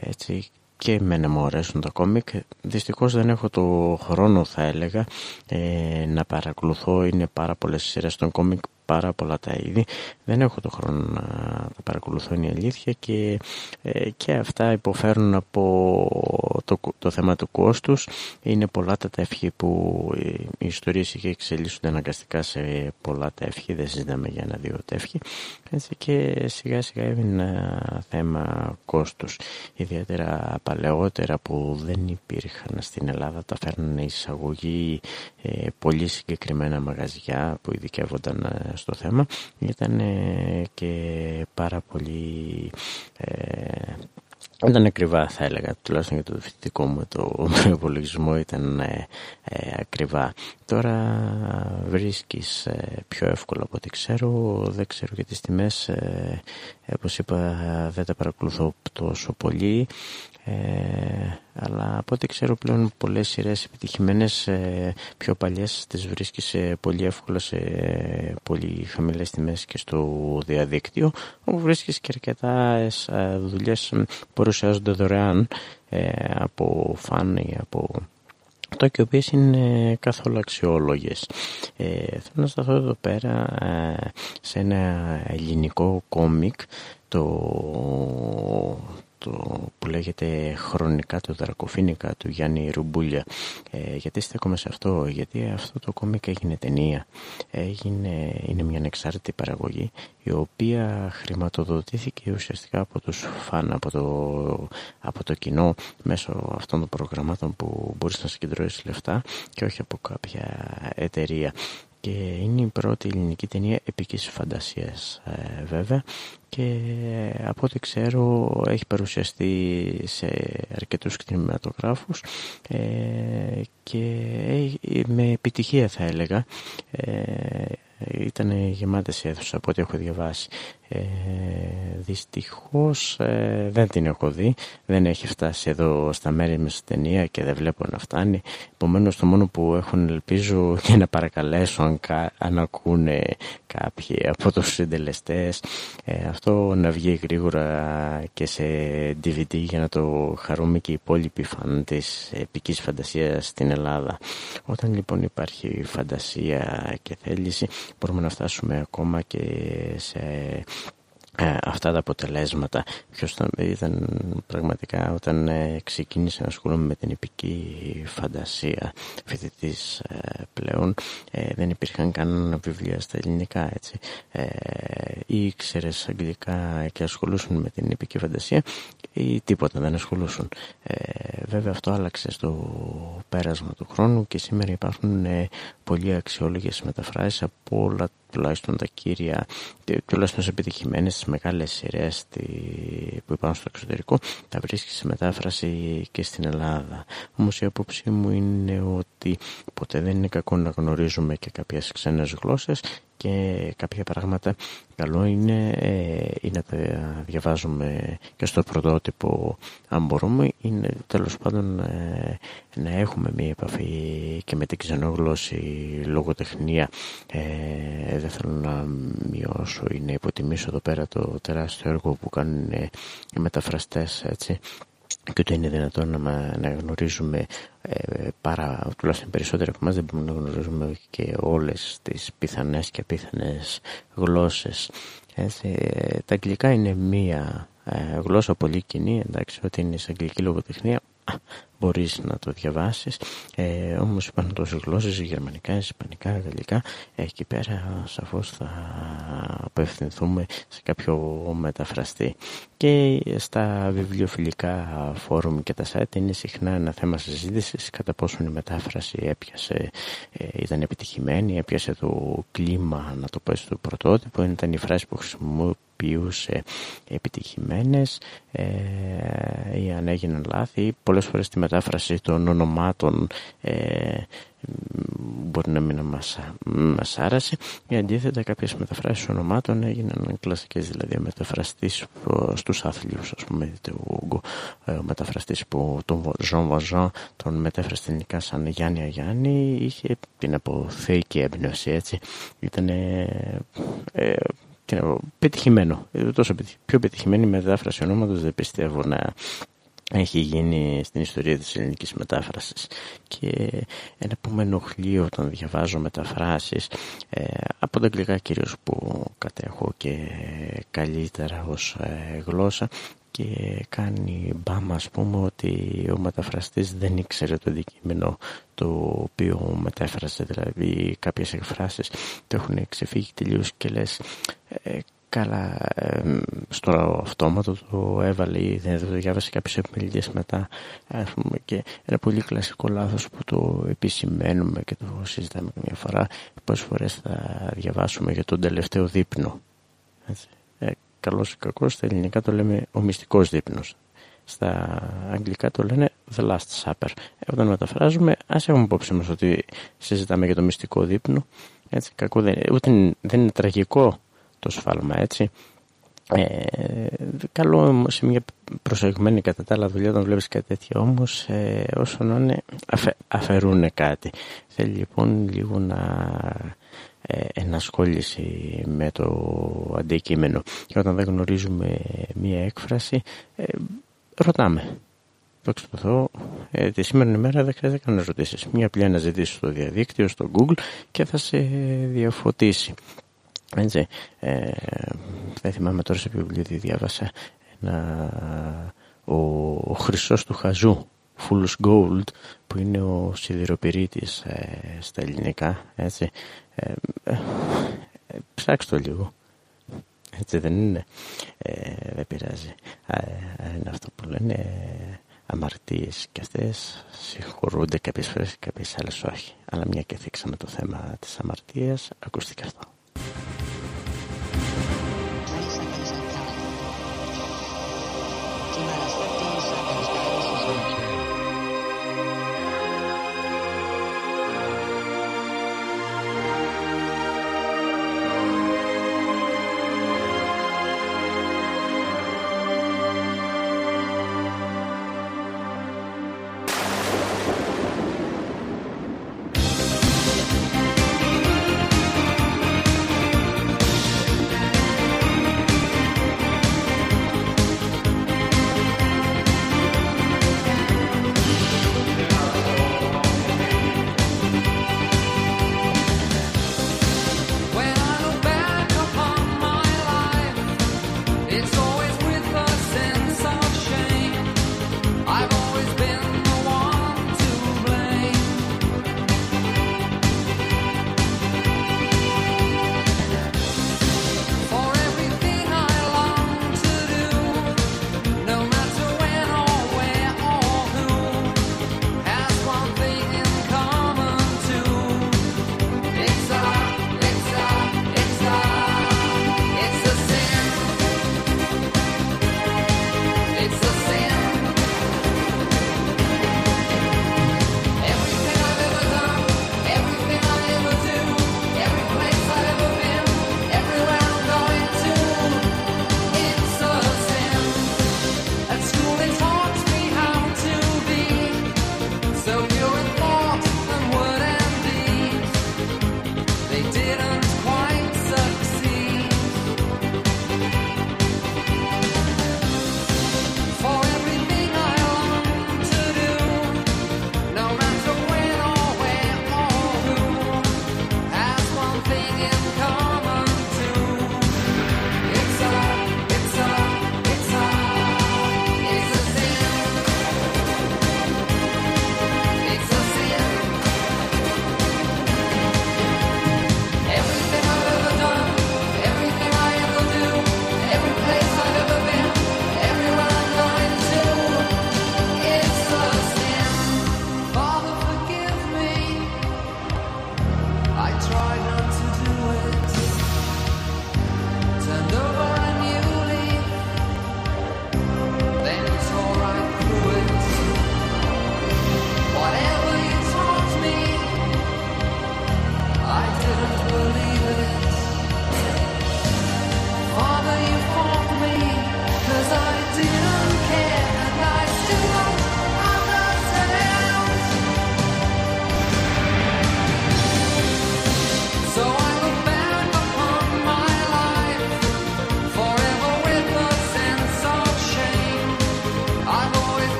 έτσι και εμένα μου αρέσουν τα κόμικ. Δυστυχώς δεν έχω το χρόνο θα έλεγα ε, να παρακολουθώ. Είναι πάρα πολλές σειρές των κόμικ πάρα πολλά τα είδη. Δεν έχω το χρόνο να τα παρακολουθώ είναι η αλήθεια και, ε, και αυτά υποφέρουν από το, το θέμα του κόστους. Είναι πολλά τα τεύχη που οι ιστορίες είχε εξελίσσονται αναγκαστικά σε πολλά τεύχη. Δεν συζητάμε για ένα-δύο τεύχη. Έτσι και σιγά σιγά είναι ένα θέμα κόστους. Ιδιαίτερα παλαιότερα που δεν υπήρχαν στην Ελλάδα τα φέρνουν εισαγωγή ε, πολύ συγκεκριμένα μαγαζιά που ειδικεύονταν ε, στο θέμα ήταν και πάρα πολύ ε, ήταν ακριβά θα έλεγα, τουλάχιστον για το φοιτητικό μου το υπολογισμό ήταν ε, ε, ακριβά. Τώρα βρίσκεις ε, πιο εύκολα από ό,τι ξέρω, δεν ξέρω και τις τιμές, ε, όπως είπα δεν τα παρακολουθώ τόσο πολύ. Ε, αλλά από ό,τι ξέρω πλέον πολλές σειρές επιτυχημένες ε, πιο παλιές τις βρίσκεις πολύ εύκολα σε πολύ χαμηλές τιμές και στο διαδίκτυο όπου βρίσκεις και αρκετά ε, δουλειές που παρουσιάζονται δωρεάν ε, από φαν ή από το και οποίες είναι καθόλου αξιόλογες. Ε, θέλω να σταθώ εδώ πέρα σε ένα ελληνικό κόμικ το το που λέγεται χρονικά το δρακοφίνικα του Γιάννη Ρουμπούλια. Ε, γιατί στέκομαι σε αυτό γιατί αυτό το κόμικ έγινε ταινία. Έγινε, είναι μια ανεξάρτητη παραγωγή η οποία χρηματοδοτήθηκε ουσιαστικά από τους φαν από το, από το κοινό μέσω αυτών των προγραμμάτων που μπορείς να συγκεντρώσεις λεφτά και όχι από κάποια εταιρεία και είναι η πρώτη ελληνική ταινία επικής φαντασίας ε, βέβαια. Και από ό,τι ξέρω έχει παρουσιαστεί σε αρκετούς κινηματογράφους ε, και με επιτυχία θα έλεγα. Ε, ήταν γεμάτες αίθουσα από ό,τι έχω διαβάσει ε, δυστυχώς ε, δεν την έχω δει. Δεν έχει φτάσει εδώ στα μέρη με στην ταινία και δεν βλέπω να φτάνει. Επομένως το μόνο που έχουν ελπίζω και να παρακαλέσω αν, αν ακούνε κάποιοι από τους συντελεστές ε, αυτό να βγει γρήγορα και σε DVD για να το χαρούμε και οι υπόλοιποι φαν της επικής φαντασίας στην Ελλάδα. Όταν λοιπόν υπάρχει φαντασία και θέληση μπορούμε να φτάσουμε ακόμα και σε ε, αυτά τα αποτελέσματα. Ποιος ήταν πραγματικά όταν ε, ξεκίνησε να ασχολούμαι με την επική φαντασία φοιτητής ε, πλέον ε, δεν υπήρχαν καν βιβλία στα ελληνικά έτσι. Ε, ή ήξερε αγγλικά και ασχολούσαν με την επική φαντασία ή τίποτα δεν ασχολούσαν. βέβαια αυτό άλλαξε στο πέρασμα του χρόνου και σήμερα υπάρχουν πολύ αξιόλογες μεταφράσεις από όλα τουλάχιστον τα κύρια, τουλάχιστον σε επιτυχημένες τις μεγάλες σειρές που υπάρχουν στο εξωτερικό, τα βρίσκεις σε μετάφραση και στην Ελλάδα. Όμως η απόψη μου είναι ότι ποτέ δεν είναι κακό να γνωρίζουμε και κάποιες ξένες γλώσσες και κάποια πράγματα. Καλό είναι ε, ή να τα διαβάζουμε και στο πρωτότυπο αν μπορούμε. Είναι τέλος πάντων ε, να έχουμε μια επαφή και με την ξενόγλωση λογοτεχνία. Ε, δεν θέλω να μειώσω ή να υποτιμήσω εδώ πέρα το τεράστιο έργο που κάνουν οι μεταφραστές έτσι και ότι είναι δυνατόν να, να γνωρίζουμε ε, πάρα, τουλάχιστον περισσότερο από εμάς δεν μπορούμε να γνωρίζουμε και όλες τις πιθανές και απίθανες γλώσσες. Έτσι, τα αγγλικά είναι μία ε, γλώσσα πολύ κοινή, εντάξει, ότι είναι σε αγγλική λογοτεχνία μπορείς να το διαβάσεις. Ε, όμως υπάρχουν τόσες γλώσσες γερμανικά, ισπανικά, γαλλικά. Ε, εκεί πέρα σαφώς θα απευθυνθούμε σε κάποιο μεταφραστή. Και στα βιβλιοφιλικά φόρουμ και τα site είναι συχνά ένα θέμα συζήτησης κατά πόσον η μετάφραση έπιασε, ε, ήταν επιτυχημένη, έπιασε το κλίμα να το πω στο πρωτότυπο, ήταν η φράση που χρησιμοποιούσε επιτυχημένες ε, ή αν έγιναν λάθη. Πολλές φορές τη μετάφραση των ονομάτων ε, μπορεί να μην μας, μας άρεσε ή αντίθετα κάποιες μεταφράσεις ονομάτων έγιναν κλασικές δηλαδή ο μεταφραστής στους άθλιους ας πούμε ο, ο μεταφραστής που τον Ζων Βαζόν τον μετέφρασε ελληνικά σαν Γιάννη Αγιάννη είχε την αποθήκη έμπνευση έτσι ήταν ε, πετυχημένο. Τόσο πιο πετυχημένη μετάφραση ονόματος δεν πιστεύω να έχει γίνει στην ιστορία της ελληνικής μετάφρασης. Και ένα που με ενοχλεί όταν διαβάζω μεταφράσεις ε, από τα αγγλικά κυρίως που κατέχω και καλύτερα ως ε, γλώσσα και κάνει μπάμα ας πούμε ότι ο μεταφραστής δεν ήξερε το αντικείμενο το οποίο μετέφρασε δηλαδή κάποιες εκφράσεις το έχουν ξεφύγει τελείως και λες ε, Καλά, στο αυτόματο το έβαλε ή δεν το διάβασε κάποιες επιμελητές μετά ας πούμε, και ένα πολύ κλασικό λάθος που το επισημαίνουμε και το συζητάμε καμιά φορά πόσες φορές θα διαβάσουμε για τον τελευταίο δείπνο έτσι. Ε, καλώς ή κακώς στα ελληνικά το λέμε ο μυστικός δείπνος Στα αγγλικά το λένε The Last Supper. Όταν μεταφράζουμε, ας έχουμε υπόψη μας ότι συζητάμε για το μυστικό δείπνο. Έτσι, κακό δεν, ούτε, δεν είναι τραγικό το σφάλμα, έτσι. Ε, καλό σε μια προσεγμένη κατά τα άλλα δουλειά όταν βλέπεις κάτι τέτοιο όμως ε, όσο να είναι αφαι, αφαιρούν κάτι θέλει λοιπόν λίγο να ε, ενασχόληση με το αντικείμενο και όταν δεν γνωρίζουμε μια έκφραση ε, ρωτάμε Δόξα τω Θεώ, ε, τη σήμερα ημέρα δεν χρειάζεται καν να ρωτήσεις. Μια απλή αναζητήσει στο διαδίκτυο, στο Google και θα σε διαφωτίσει. Έτσι, ε, δεν θυμάμαι τώρα σε ποιο βιβλίο τη διάβασα ένα, ο, ο Χρυσός του Χαζού Fool's Gold που είναι ο σιδηροπυρίτης ε, στα ελληνικά έτσι ε, ε, ψάξτε το λίγο. Έτσι δεν είναι. Ε, δεν πειράζει. Είναι αυτό που λένε αμαρτίες και αυτές συγχωρούνται κάποιες φορές και κάποιες άλλες όχι. Αλλά μια και θίξαμε το θέμα της αμαρτίας ακούστηκε αυτό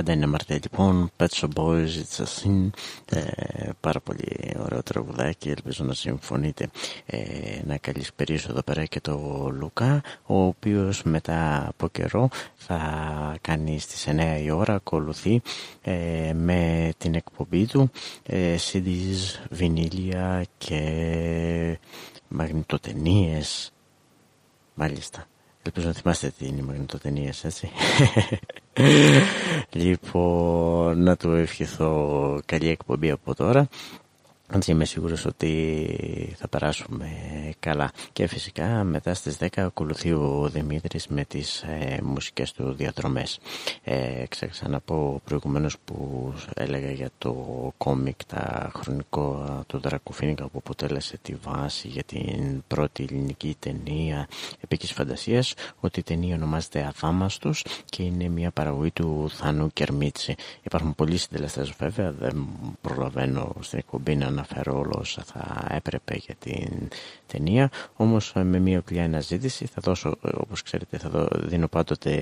πάντα είναι αμαρτία. Λοιπόν, Pet Shop Boys, It's a Sin, ε, πάρα πολύ ωραίο τραγουδάκι, ελπίζω να συμφωνείτε. Ε, να καλησπερίσω εδώ πέρα και το Λουκά, ο οποίος μετά από καιρό θα κάνει στις 9 η ώρα, ακολουθεί ε, με την εκπομπή του ε, CDs, βινίλια και μαγνητοτενίες, μάλιστα. Ελπίζω να θυμάστε τι είναι οι μαγνητοτενίες, έτσι. λοιπόν, να του ευχηθώ καλή εκπομπή από τώρα. Έτσι είμαι σίγουρος ότι θα περάσουμε καλά. Και φυσικά μετά στις 10 ακολουθεί ο Δημήτρης με τις ε, μουσικές του διαδρομές. Ε, ξέχασα να πω προηγουμένως που έλεγα για το κόμικ τα χρονικό του Δρακοφίνικα που αποτέλεσε τη βάση για την πρώτη ελληνική ταινία επίκης φαντασίας ότι η ταινία ονομάζεται Αθάμαστος και είναι μια παραγωγή του Θανού Κερμίτση. Υπάρχουν πολλοί συντελεστές βέβαια, δεν προλαβαίνω στην εκπομπή να αναφέρω όλα όσα θα έπρεπε για την ταινία. Όμως με μια πλήρη αναζήτηση θα δώσω όπως ξέρετε θα δω, δίνω πάντοτε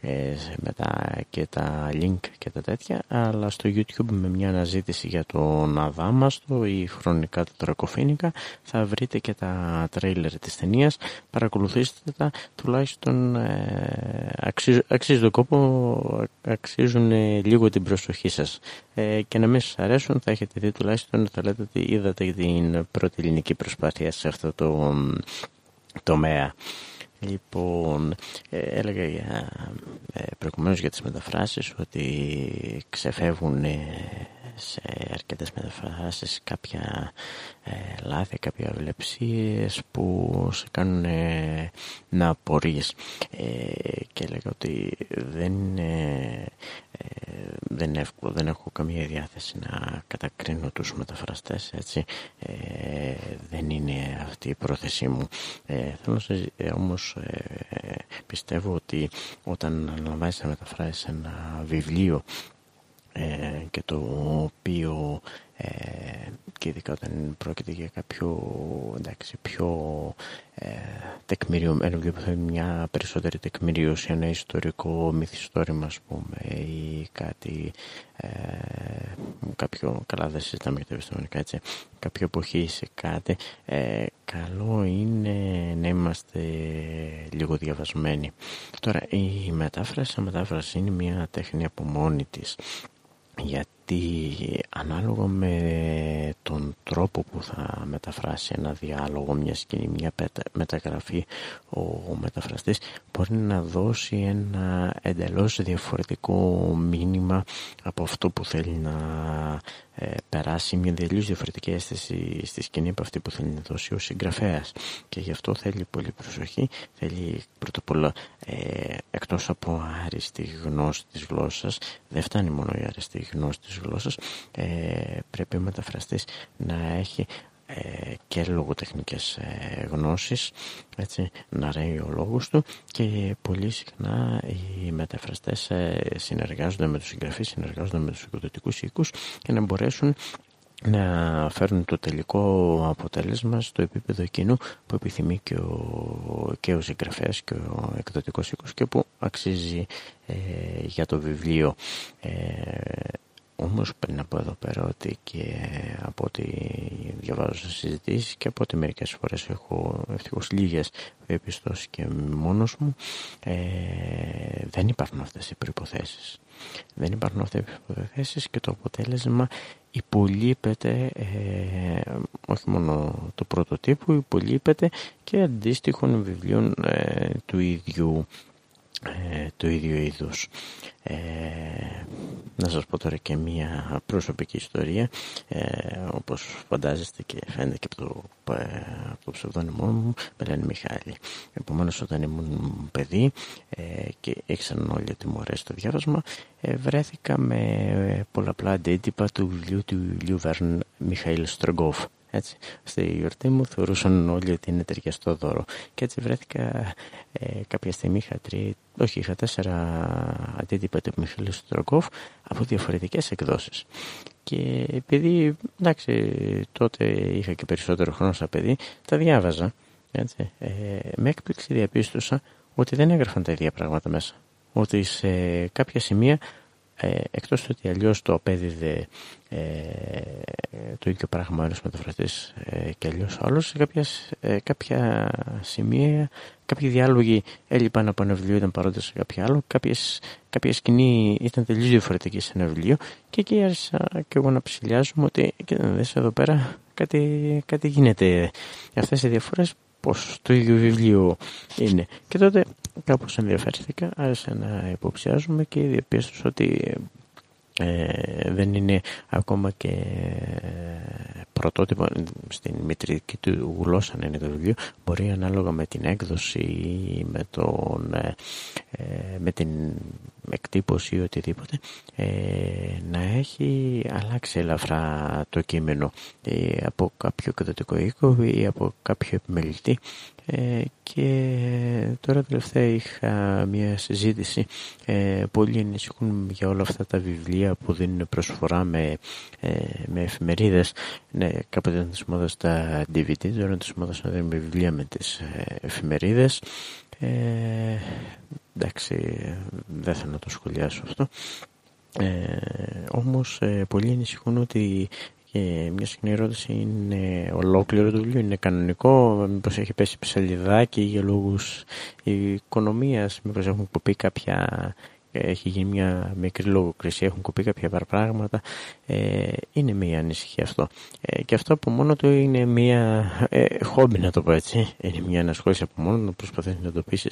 ε, μετά και τα link και τα τέτοια. Αλλά στο youtube με μια αναζήτηση για τον Αδάμαστο ή χρονικά τα τρακοφίνικα θα βρείτε και τα τρέιλερ της ταινίας. Παρακολουθήστε τα. Τουλάχιστον ε, αξίζουν, αξίζει τον κόπο αξίζουν λίγο την προσοχή σας. Ε, και να μην σας αρέσουν θα έχετε δει τουλάχιστον θα λέτε ότι είδατε την πρώτη ελληνική προσπάθεια σε αυτό το τομέα. Λοιπόν, ε, έλεγα για, ε, προηγουμένως για τις μεταφράσεις ότι ξεφεύγουν ε, σε αρκετές μεταφράσεις κάποια ε, λάθη, κάποια βλεψίες που σε κάνουν ε, να απορείς. Ε, και έλεγα ότι δεν είναι, δεν εύκολο, δεν έχω καμία διάθεση να κατακρίνω τους μεταφραστές έτσι. Δεν είναι αυτή η πρόθεσή μου. Θέλω να όμως πιστεύω ότι όταν αναλαμβάνεις να μεταφράσεις ένα βιβλίο ε, και το οποίο ε, και ειδικά όταν πρόκειται για κάποιο εντάξει, πιο ε, τεκμηριωμένο βιβλίο που θέλει μια περισσότερη τεκμηρίωση, ένα ιστορικό μυθιστόρημα ας πούμε ή κάτι ε, κάποιο, καλά δεν συζητάμε για τα επιστημονικά έτσι, κάποια εποχή σε κάτι ε, καλό είναι να είμαστε λίγο διαβασμένοι. Τώρα η μετάφραση, η μετάφραση είναι μια τέχνη από μόνη της yet γιατί ανάλογα με τον τρόπο που θα μεταφράσει ένα διάλογο, μια σκηνή, μια μεταγραφή ο μεταφραστής μπορεί να δώσει ένα εντελώς διαφορετικό μήνυμα από αυτό που θέλει να ε, περάσει. Μια τελείως διαφορετική αίσθηση στη σκηνή από αυτή που θέλει να δώσει ο συγγραφέας. Και γι' αυτό θέλει πολύ προσοχή θέλει πρώτα απ' όλα ε, εκτός από άριστη γνώση της γλώσσας δεν φτάνει μόνο η άριστη γνώση της γλώσσας ε, πρέπει ο μεταφραστής να έχει ε, και λογοτεχνικές ε, γνώσεις έτσι, να ρέει ο λόγος του και πολύ συχνά οι μεταφραστές ε, συνεργάζονται με τους συγγραφείς, συνεργάζονται με τους εκδοτικούς οίκους και να μπορέσουν να φέρουν το τελικό αποτέλεσμα στο επίπεδο εκείνου που επιθυμεί και ο, και ο συγγραφέας και ο εκδοτικός οίκος και που αξίζει για το βιβλίο όμως πριν από εδώ πέρα ότι και από ό,τι διαβάζω σε συζητήσεις και από ό,τι μερικές φορές έχω ευτυχώς λίγες διαπιστώσεις και μόνος μου ε, δεν υπάρχουν αυτές οι προϋποθέσεις. Δεν υπάρχουν αυτές οι προϋποθέσεις και το αποτέλεσμα υπολείπεται ε, όχι μόνο το πρωτοτύπου, υπολείπεται και αντίστοιχων βιβλίων ε, του ίδιου ε, του ίδιου είδους. Ε, να σας πω τώρα και μία προσωπική ιστορία. Ε, όπως φαντάζεστε και φαίνεται και από το, ε, από το ψευδόνυμό μου με λένε Μιχάλη. Επομένως όταν ήμουν παιδί ε, και ήξεραν όλοι ότι μου αρέσει το διάβασμα ε, βρέθηκα με πολλαπλά αντίτυπα του βιβλίου του βιβλίου Βέρν Μιχαήλ Στρογκόφ έτσι, στη γιορτή μου θεωρούσαν όλοι ότι είναι ταιριαστό δώρο. Και έτσι βρέθηκα ε, κάποια στιγμή είχα τρία, όχι είχα τέσσερα αντίτυπα του Μιχαήλ Στροκόφ από διαφορετικές εκδόσεις. Και επειδή, εντάξει, τότε είχα και περισσότερο χρόνο σαν παιδί, τα διάβαζα. Έτσι. Ε, με έκπληξη διαπίστωσα ότι δεν έγραφαν τα ίδια πράγματα μέσα. Ότι σε κάποια σημεία ε, εκτός ότι αλλιώς το απέδιδε ε, το ίδιο πράγμα ένας μεταφραστής ε, και αλλιώς άλλος σε κάποιες, ε, κάποια σημεία κάποιοι διάλογοι έλειπαν από ένα βιβλίο ήταν παρόντες σε κάποιο άλλο κάποιες, κάποια σκηνή ήταν τελείως διαφορετική σε ένα βιβλίο και εκεί άρχισα και εγώ να ψηλιάζομαι ότι και δες εδώ πέρα κάτι, κάτι γίνεται. Αυτές οι διαφορές πως το ίδιο βιβλίο είναι και τότε κάπως ενδιαφέρθηκα άρχισα να υποψιάζομαι και διαπίστωσα ότι ε, δεν είναι ακόμα και πρωτότυπο στην μητρική του γλώσσα να είναι το βιβλίο μπορεί ανάλογα με την έκδοση ή με, τον, ε, ε, με την εκτύπωση ή οτιδήποτε να έχει αλλάξει ελαφρά το κείμενο από κάποιο εκδοτικό οίκο ή από κάποιο επιμελητή. Ε, και τώρα τελευταία είχα μια συζήτηση ε, πολλοί ανησυχούν για όλα αυτά τα βιβλία που δίνουν προσφορά με, ε, με εφημερίδες. Ναι, κάποτε ήταν της μόδας τα DVD τώρα είναι της μόδας να δίνουμε βιβλία με τις ε, εφημερίδες. Ε, εντάξει δεν θέλω να το σχολιάσω αυτό. Ε, όμως ε, πολλοί ανησυχούν ότι και μια συχνή ερώτηση είναι ολόκληρο το βιβλίο, είναι κανονικό, μήπως έχει πέσει ψαλιδάκι για λόγους οικονομίας, μήπως έχουν κοπεί κάποια έχει γίνει μια μικρή λογοκρισία, έχουν κοπεί κάποια πράγματα. Ε, είναι μια ανησυχία αυτό. Ε, και αυτό από μόνο του είναι μια ε, χόμπι να το πω έτσι. Είναι μια ανασχόληση από μόνο να προσπαθείς να εντοπίσει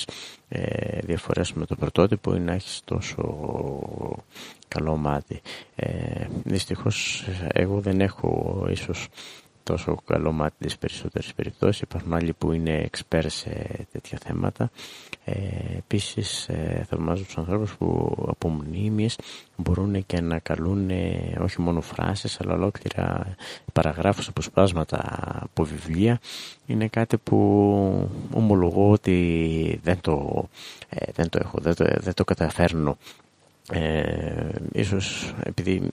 ε, διαφορές με το πρωτότυπο ή να έχεις τόσο καλό μάτι. Ε, δυστυχώς εγώ δεν έχω ίσως τόσο καλό μάτι στις περισσότερες περιπτώσεις. Υπάρχουν άλλοι που είναι εξπέρ σε τέτοια θέματα. Ε, επίσης ε, θαυμάζω τους ανθρώπους που από μνήμης μπορούν και να καλούν ε, όχι μόνο φράσεις αλλά ολόκληρα παραγράφους αποσπάσματα από βιβλία. Είναι κάτι που ομολογώ ότι δεν το, ε, δεν το έχω, δεν το, δεν το καταφέρνω ε, ίσως επειδή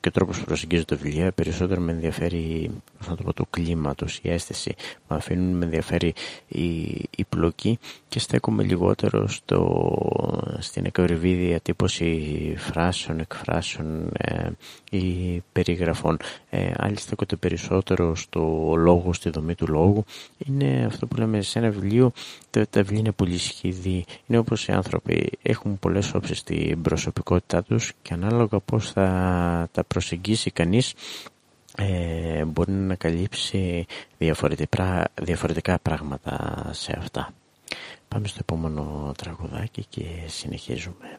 και ο τρόπος που προσεγγίζω το βιβλίο περισσότερο με ενδιαφέρει να το, πω, το κλίμα τους, η αίσθηση. Με αφήνουν με ενδιαφέρει η, η πλοκή και στέκομαι λιγότερο στο, στην εκορυβή διατύπωση φράσεων, εκφράσεων ε, ή περιγραφών. Ε, άλλοι στέκονται περισσότερο στο λόγο, στη δομή του λόγου. Είναι αυτό που λέμε σε ένα βιβλίο τα, τα βιβλία είναι πολύ σχηδή. Είναι όπως οι άνθρωποι έχουν πολλές όψεις στην προσωπικότητά τους και ανάλογα πώς θα τα προσεγγίσει κανείς ε, μπορεί να καλύψει διαφορετικά, διαφορετικά πράγματα σε αυτά. Πάμε στο επόμενο τραγουδάκι και συνεχίζουμε.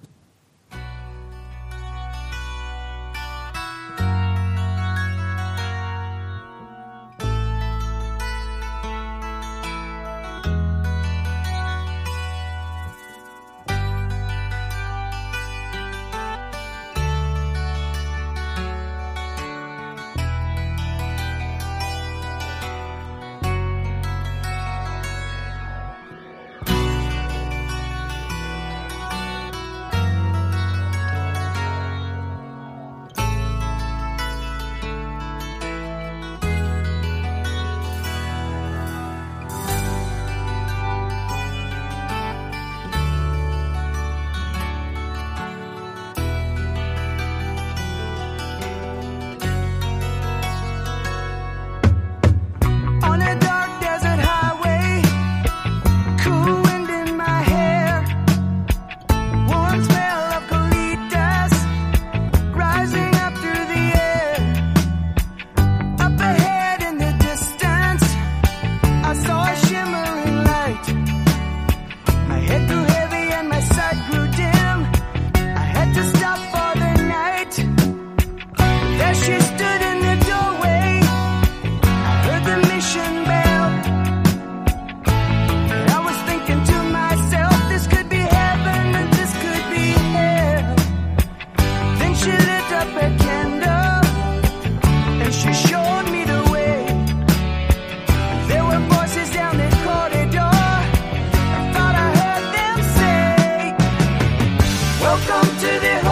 Welcome to the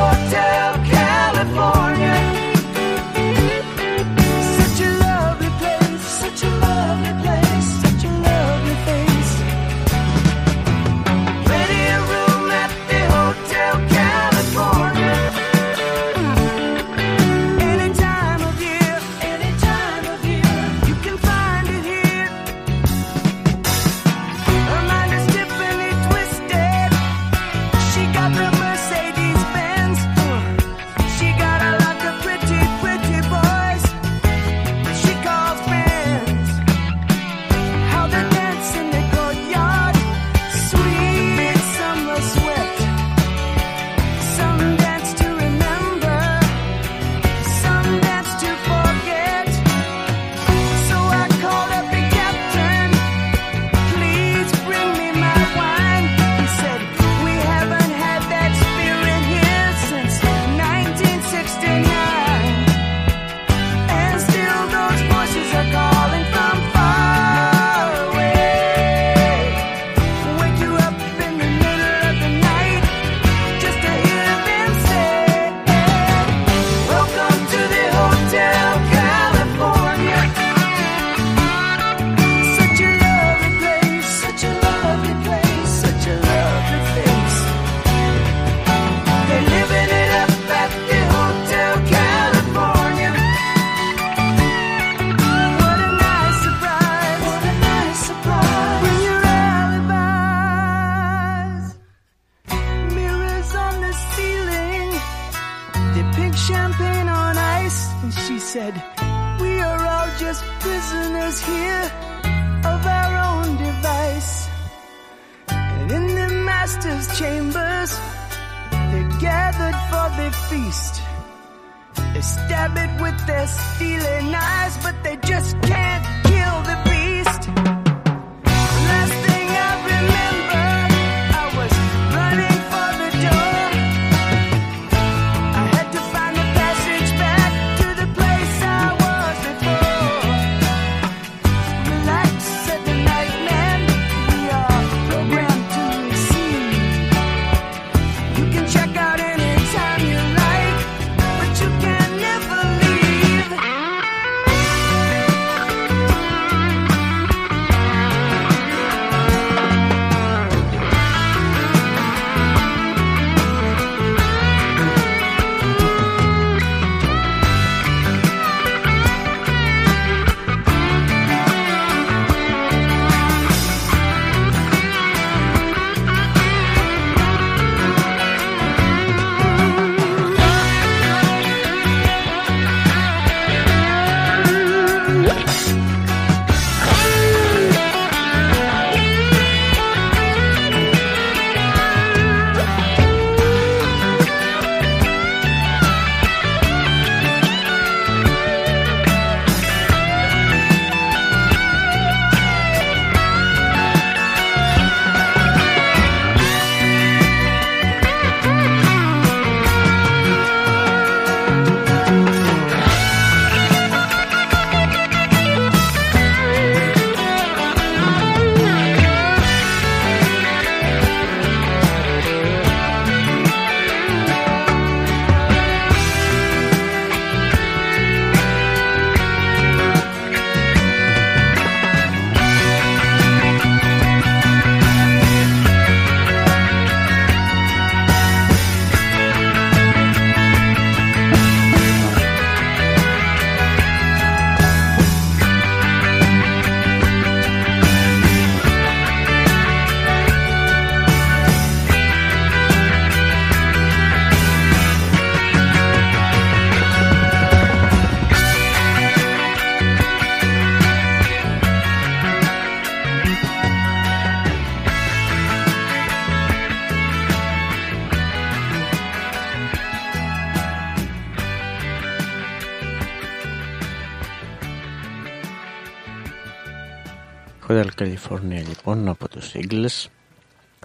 California λοιπόν από τους Eagles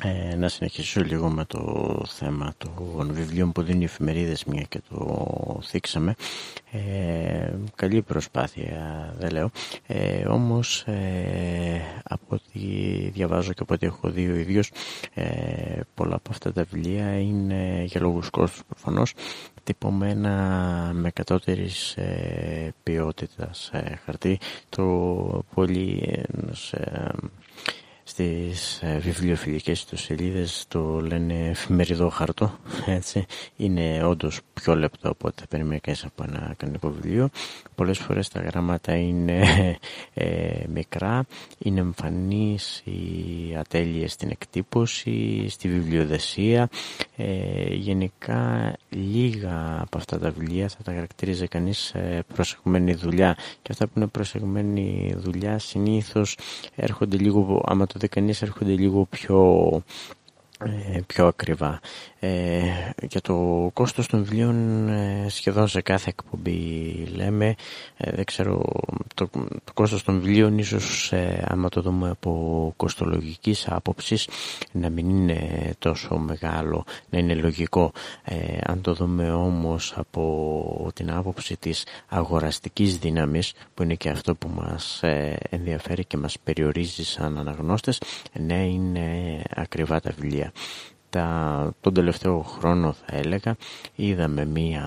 ε, να συνεχίσω λίγο με το θέμα των βιβλίων που δίνουν οι εφημερίδες μια και το θίξαμε. Ε, καλή προσπάθεια δεν λέω. Ε, όμως ε, από ό,τι διαβάζω και από ό,τι έχω δει ο ίδιος ε, πολλά από αυτά τα βιβλία είναι για λόγους κόστους προφανώς τυπωμένα με κατώτερης ε, ποιότητας ε, χαρτί. Το πολύ ενός, ε, στις ε, βιβλιοφιλικές του σελίδες το λένε εφημεριδό χαρτό έτσι. είναι όντως πιο λεπτό από ό,τι θα περιμένει κανείς από ένα κανονικό βιβλίο. Πολλές φορές τα γράμματα είναι ε, μικρά. Είναι εμφανής οι ατέλειες στην εκτύπωση στη βιβλιοδεσία ε, γενικά λίγα από αυτά τα βιβλία θα τα χαρακτηρίζει κανείς ε, προσεγμένη δουλειά και αυτά που είναι προσεγμένη δουλειά συνήθως έρχονται λίγο άμα το δει κανείς έρχονται λίγο πιο ε, πιο ακριβά. Ε, για το κόστος των βιβλίων ε, σχεδόν σε κάθε εκπομπή λέμε, ε, δεν ξέρω, το, το κόστος των βιβλίων ίσως ε, άμα το δούμε από κοστολογικής άποψης να μην είναι τόσο μεγάλο, να είναι λογικό. αν το δούμε όμως από την άποψη της αγοραστικής δύναμης που είναι και αυτό που μας ενδιαφέρει και μας περιορίζει σαν αναγνώστες, ναι είναι ακριβά τα βιβλία τα, τον τελευταίο χρόνο θα έλεγα είδαμε μία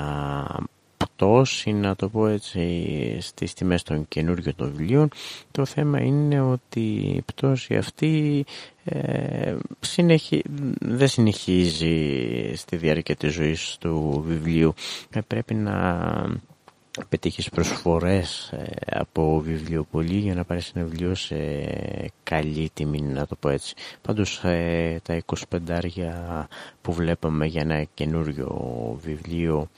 πτώση να το πω έτσι στις τιμές των καινούριων των βιβλίων. Το θέμα είναι ότι η πτώση αυτή ε, συνεχι... δεν συνεχίζει στη διάρκεια της ζωής του βιβλίου. Ε, πρέπει να πετύχεις προσφορές ε, από βιβλιοπολί για να πάρεις ένα βιβλίο σε καλή τιμή να το πω έτσι. Πάντως ε, τα 25 που βλέπαμε για ένα καινούριο βιβλίο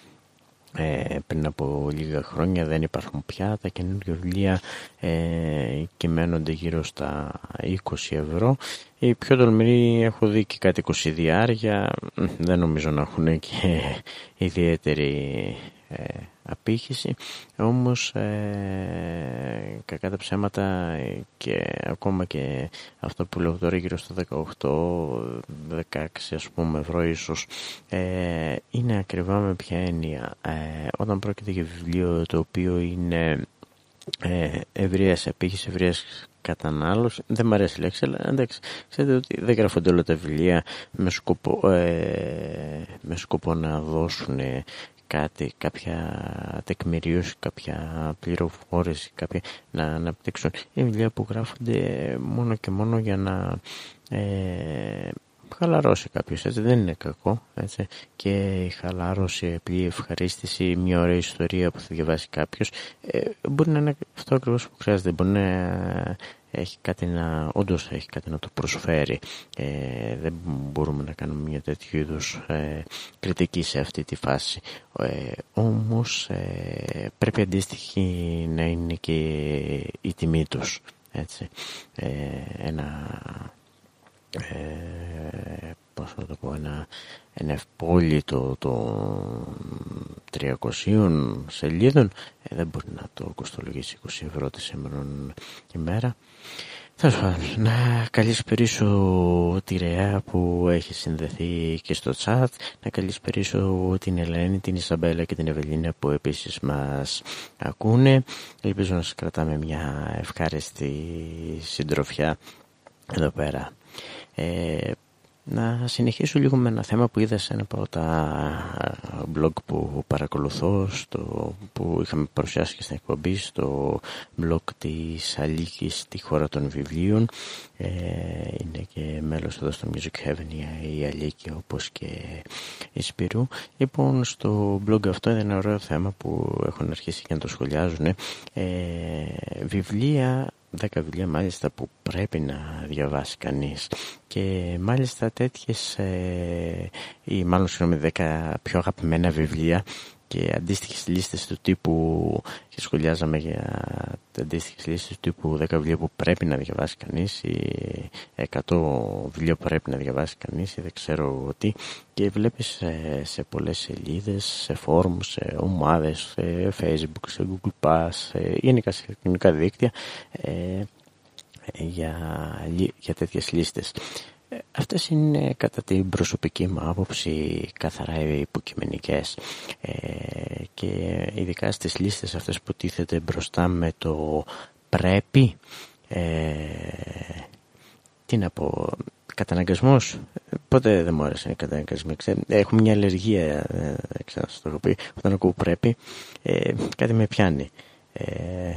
ε, πριν από λίγα χρόνια δεν υπάρχουν πια. Τα καινούργια βιβλία ε, κυμαίνονται γύρω στα 20 ευρώ. Οι πιο τολμηροί έχω δει και κάτι 20 διάρια δεν νομίζω να έχουν και ιδιαίτερη ε, απήχηση όμως ε, κακά τα ψέματα και ακόμα και αυτό που λέω τώρα γύρω στο 18 16 ας πούμε ευρώ ίσως ε, είναι ακριβά με ποια έννοια ε, όταν πρόκειται για βιβλίο το οποίο είναι ε, ευρείας απήχηση, ευρείας κατανάλωση. Δεν μου αρέσει η λέξη, αλλά εντάξει, ξέρετε ότι δεν γράφονται όλα τα βιβλία με σκοπό, ε, με σκοπό να δώσουν κάτι, κάποια τεκμηρίωση, κάποια πληροφόρηση, κάποια, να αναπτύξουν. Είναι βιβλία που γράφονται μόνο και μόνο για να ε, χαλαρώσει κάποιος, έτσι δεν είναι κακό, έτσι. Και η χαλάρωση, η ευχαρίστηση, μια ωραία ιστορία που θα διαβάσει κάποιος, ε, μπορεί να είναι αυτό ακριβώς που χρειάζεται, μπορεί να έχει κάτι να, όντως έχει κάτι να το προσφέρει. Ε, δεν μπορούμε να κάνουμε μια τέτοιου είδους ε, κριτική σε αυτή τη φάση. Ε, όμως ε, πρέπει αντίστοιχη να είναι και η τιμή τους. Έτσι. Ε, ένα ε, πώς θα το πω, ένα, ένα ευπόλυτο των 300 σελίδων ε, δεν μπορεί να το κοστολογήσει 20 ευρώ τη σήμερα ημέρα. Θα να καλησπερίσω τη Ρεά που έχει συνδεθεί και στο chat, να καλησπερίσω την Ελένη, την Ισαμπέλα και την Ευελίνα που επίσης μας ακούνε. Ελπίζω να σας κρατάμε μια ευχάριστη συντροφιά εδώ πέρα. Ε, να συνεχίσω λίγο με ένα θέμα που είδα σε ένα από τα blog που παρακολουθώ στο, που είχαμε παρουσιάσει και στην εκπομπή στο blog της Αλίκης στη χώρα των βιβλίων. Ε, είναι και μέλος εδώ στο Music Heaven η Αλίκη όπως και η Σπυρού. Λοιπόν στο blog αυτό είναι ένα ωραίο θέμα που έχουν αρχίσει και να το σχολιάζουν ε, βιβλία δέκα βιβλία μάλιστα που πρέπει να διαβάσει κανείς. Και μάλιστα τέτοιες ε, ή μάλλον συγγνώμη δέκα πιο αγαπημένα βιβλία και αντίστοιχες λίστες του τύπου και σχολιάζαμε για αντίστοιχες λίστες του τύπου 10 βιβλία που πρέπει να διαβάσει κανείς ή 100 βιβλία που πρέπει να διαβάσει κανείς ή δεν ξέρω τι και βλέπεις σε, σε πολλές σελίδες, σε φόρουμ, σε ομάδες, σε facebook, σε google pass, σε, γενικά σε κοινωνικά δίκτυα ε, για, για τέτοιες λίστες. Αυτές είναι κατά την προσωπική μου άποψη καθαρά υποκειμενικές. Ε, και ειδικά στις λίστες αυτές που τίθεται μπροστά με το πρέπει ε, τι να πω καταναγκασμός. Ποτέ δεν μου άρεσε οι καταναγκασμοί έχω μια αλλεργία ε, ξέρω το έχω πει όταν ακούω πρέπει. Ε, κάτι με πιάνει. Ε,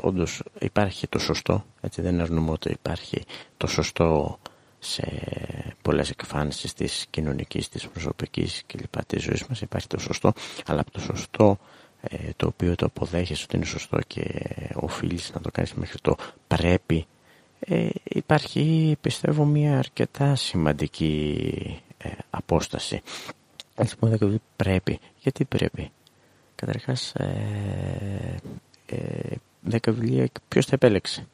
όντως υπάρχει το σωστό έτσι δεν αρνούμε ότι υπάρχει το σωστό σε πολλές εκφάνσεις της κοινωνικής, της προσωπικής κλπ. της ζωής μας υπάρχει το σωστό, αλλά από το σωστό ε, το οποίο το αποδέχεσαι ότι είναι σωστό και οφείλεις να το κάνεις μέχρι το πρέπει ε, υπάρχει πιστεύω μια αρκετά σημαντική ε, απόσταση. Έτσι πούμε ότι πρέπει. Γιατί πρέπει; Καταρχάς ε, ε, 10 βιβλία ποιος θα επέλεξε;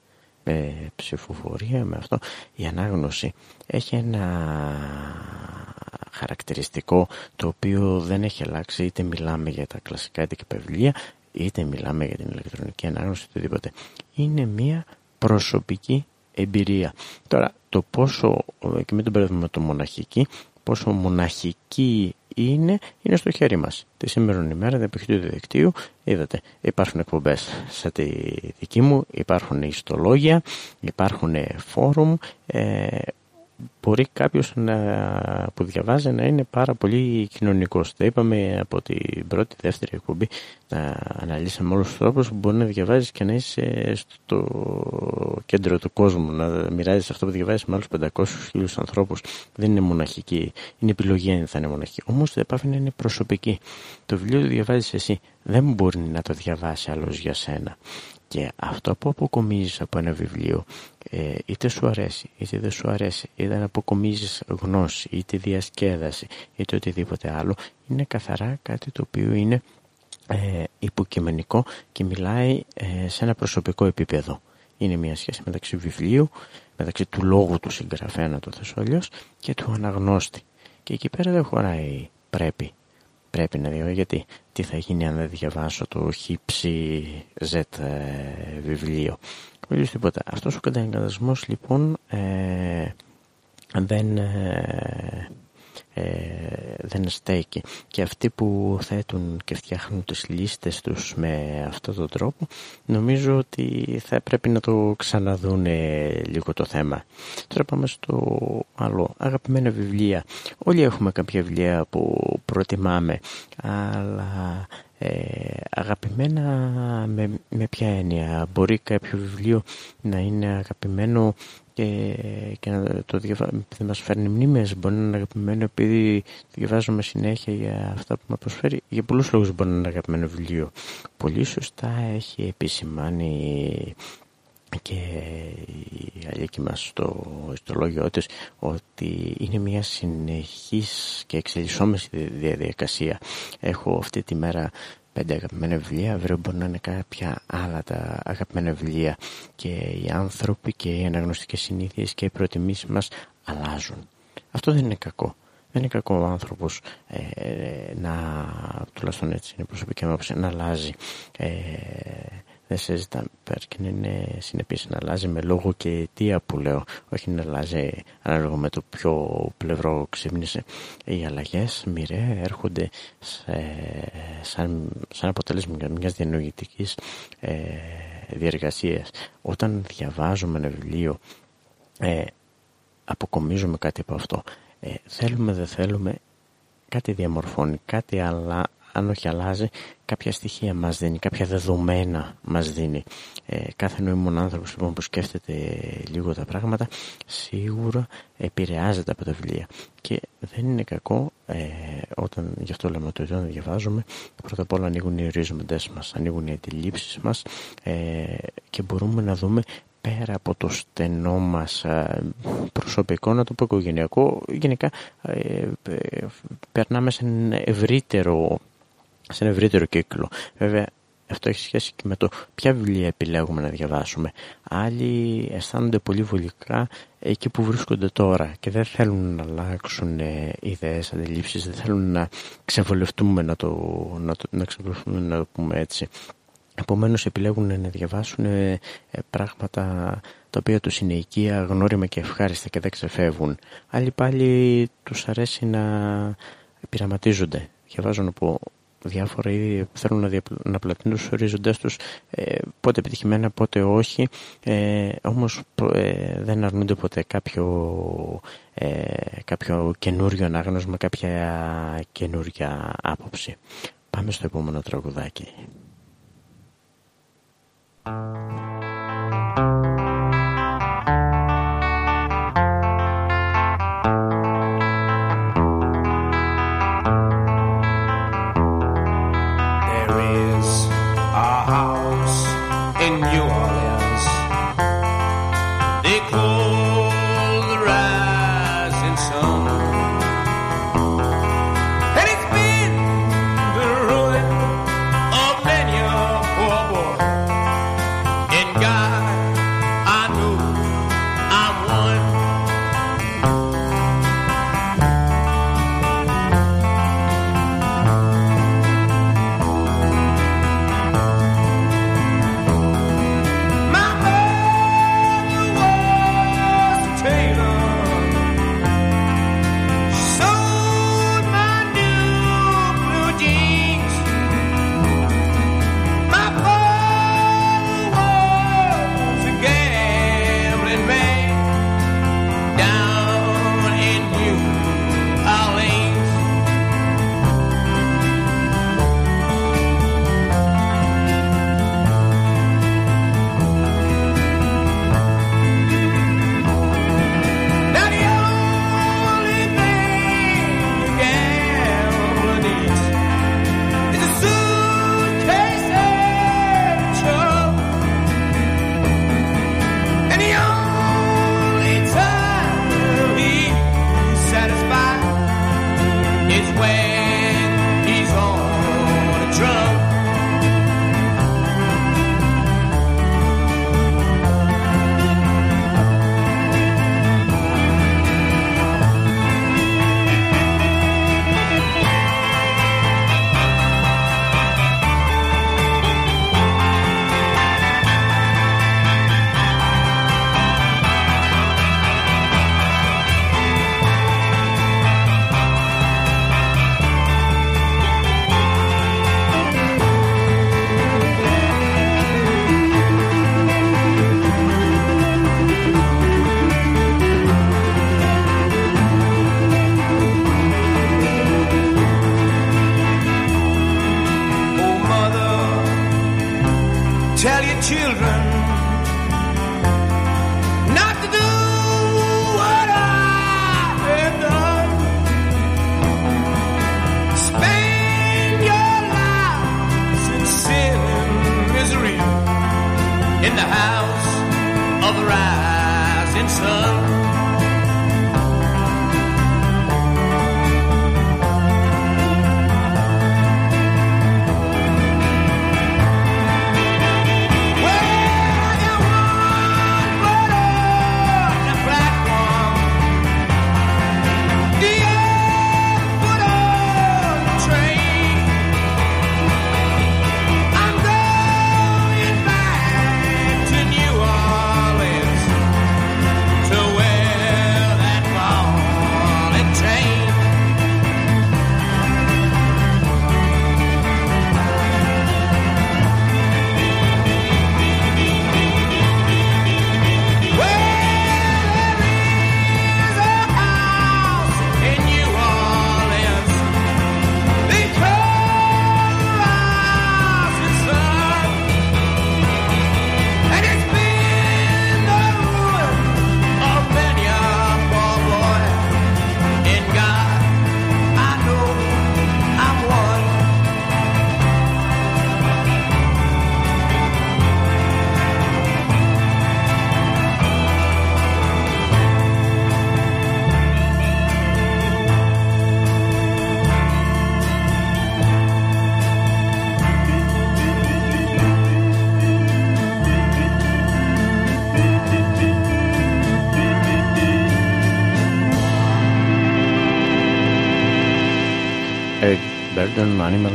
Με ψηφοφορία, με αυτό, η ανάγνωση έχει ένα χαρακτηριστικό το οποίο δεν έχει αλλάξει είτε μιλάμε για τα κλασικά έντυπα βιβλία είτε μιλάμε για την ηλεκτρονική ανάγνωση οτιδήποτε. Είναι μια προσωπική εμπειρία. Τώρα το πόσο, και μην τον μπερδεύουμε το μοναχική, πόσο μοναχική είναι, είναι στο χέρι μας. Τη σήμερα ημέρα, δεν του διαδικτύου, είδατε, υπάρχουν εκπομπές σε τη δική μου, υπάρχουν ιστολόγια, υπάρχουν φόρουμ, ε, μπορεί κάποιος που διαβάζει να είναι πάρα πολύ κοινωνικός. Το είπαμε από την πρώτη, δεύτερη εκπομπή να αναλύσαμε όλους τους τρόπους που μπορεί να διαβάζεις και να είσαι στο κέντρο του κόσμου, να μοιράζεις αυτό που διαβάζεις με άλλους 500.000 ανθρώπους. Δεν είναι μοναχική. Είναι επιλογή αν θα είναι μοναχική. Όμως το επάφη να είναι προσωπική. Το βιβλίο το διαβάζεις εσύ. Δεν μπορεί να το διαβάσει άλλος για σένα. Και αυτό που αποκομίζεις από ένα βιβλίο, ε, είτε σου αρέσει, είτε δεν σου αρέσει, είτε να αποκομίζεις γνώση, είτε διασκέδαση, είτε οτιδήποτε άλλο, είναι καθαρά κάτι το οποίο είναι ε, υποκειμενικό και μιλάει ε, σε ένα προσωπικό επίπεδο. Είναι μια σχέση μεταξύ βιβλίου, μεταξύ του λόγου του συγγραφέα, να το θέσω αλλιώς, και του αναγνώστη. Και εκεί πέρα δεν χωράει πρέπει. Πρέπει να δω γιατί τι θα γίνει αν δεν διαβάσω το χύψη Z ε, βιβλίο. Όχι τίποτα. Αυτός ο καταναγκασμός λοιπόν ε, δεν... Ε, ε, δεν στέκει. Και αυτοί που θέτουν και φτιάχνουν τις λίστες τους με αυτόν τον τρόπο νομίζω ότι θα πρέπει να το ξαναδούν λίγο το θέμα. Τώρα πάμε στο άλλο. Αγαπημένα βιβλία. Όλοι έχουμε κάποια βιβλία που προτιμάμε αλλά ε, αγαπημένα με, με ποια έννοια; Μπορεί κάποιο βιβλίο να είναι αγαπημένο και, και να το διαβάζουμε, επειδή μας φέρνει μνήμες, μπορεί να είναι αγαπημένο επειδή το διαβάζουμε συνέχεια για αυτά που μας προσφέρει. Για πολλούς λόγους μπορεί να είναι αγαπημένο βιβλίο. Πολύ σωστά έχει επισημάνει και η Αλίκη μας στο, στο λόγιο της ότι είναι μια συνεχής και εξελισσόμενη διαδικασία. Έχω αυτή τη μέρα πέντε αγαπημένα βιβλία, αύριο μπορεί να είναι κάποια άλλα τα αγαπημένα βιβλία και οι άνθρωποι και οι αναγνωστικές συνήθειες και οι προτιμήσεις μας αλλάζουν. Αυτό δεν είναι κακό. Δεν είναι κακό ο άνθρωπος ε, να, τουλάχιστον έτσι είναι προσωπική μου να αλλάζει. Ε, δεν συζητάμε. Πρέπει να είναι συνεπής να αλλάζει με λόγο και αιτία που λέω. Όχι να αλλάζει ανάλογα με το ποιο πλευρό ξύπνησε. Οι αλλαγές μοιραία έρχονται σε, σαν, σαν αποτέλεσμα μιας διανοητικής ε, διεργασίας. Όταν διαβάζουμε ένα βιβλίο, ε, αποκομίζουμε κάτι από αυτό. Ε, θέλουμε, δεν θέλουμε, κάτι διαμορφώνει, κάτι αλλά αν όχι αλλάζει, κάποια στοιχεία μας δίνει, κάποια δεδομένα μας δίνει. Ε, κάθε νοήμων άνθρωπος λοιπόν, που σκέφτεται λίγο τα πράγματα, σίγουρα επηρεάζεται από τα βιβλία. Και δεν είναι κακό, ε, όταν γι' αυτό λέμε ότι όταν διαβάζουμε, πρώτα απ' όλα ανοίγουν οι ορίζοντες μας, ανοίγουν οι αντιλήψεις μας ε, και μπορούμε να δούμε πέρα από το στενό μας ε, προσωπικό, να το πω οικογενειακό, γενικά ε, περνάμε σε ένα ευρύτερο σε ένα ευρύτερο κύκλο. Βέβαια, αυτό έχει σχέση και με το ποια βιβλία επιλέγουμε να διαβάσουμε. Άλλοι αισθάνονται πολύ βολικά εκεί που βρίσκονται τώρα και δεν θέλουν να αλλάξουν ε, ιδέες, αντιλήψεις, δεν θέλουν να ξεβολευτούμε να το, να το, να ξεβολευτούμε, να το πούμε έτσι. Επομένως επιλέγουν να διαβάσουν ε, πράγματα τα οποία τους είναι οικία, γνώριμα και ευχάριστα και δεν ξεφεύγουν. Άλλοι πάλι τους αρέσει να πειραματίζονται. Διαβάζουν από διάφορα είδη θέλουν να, να πλατείνουν τους ορίζοντές τους ε, πότε επιτυχημένα πότε όχι. Ε, όμως ε, δεν αρνούνται ποτέ κάποιο, ε, κάποιο καινούριο ανάγνωσμα κάποια καινούρια άποψη. Πάμε στο επόμενο τραγουδάκι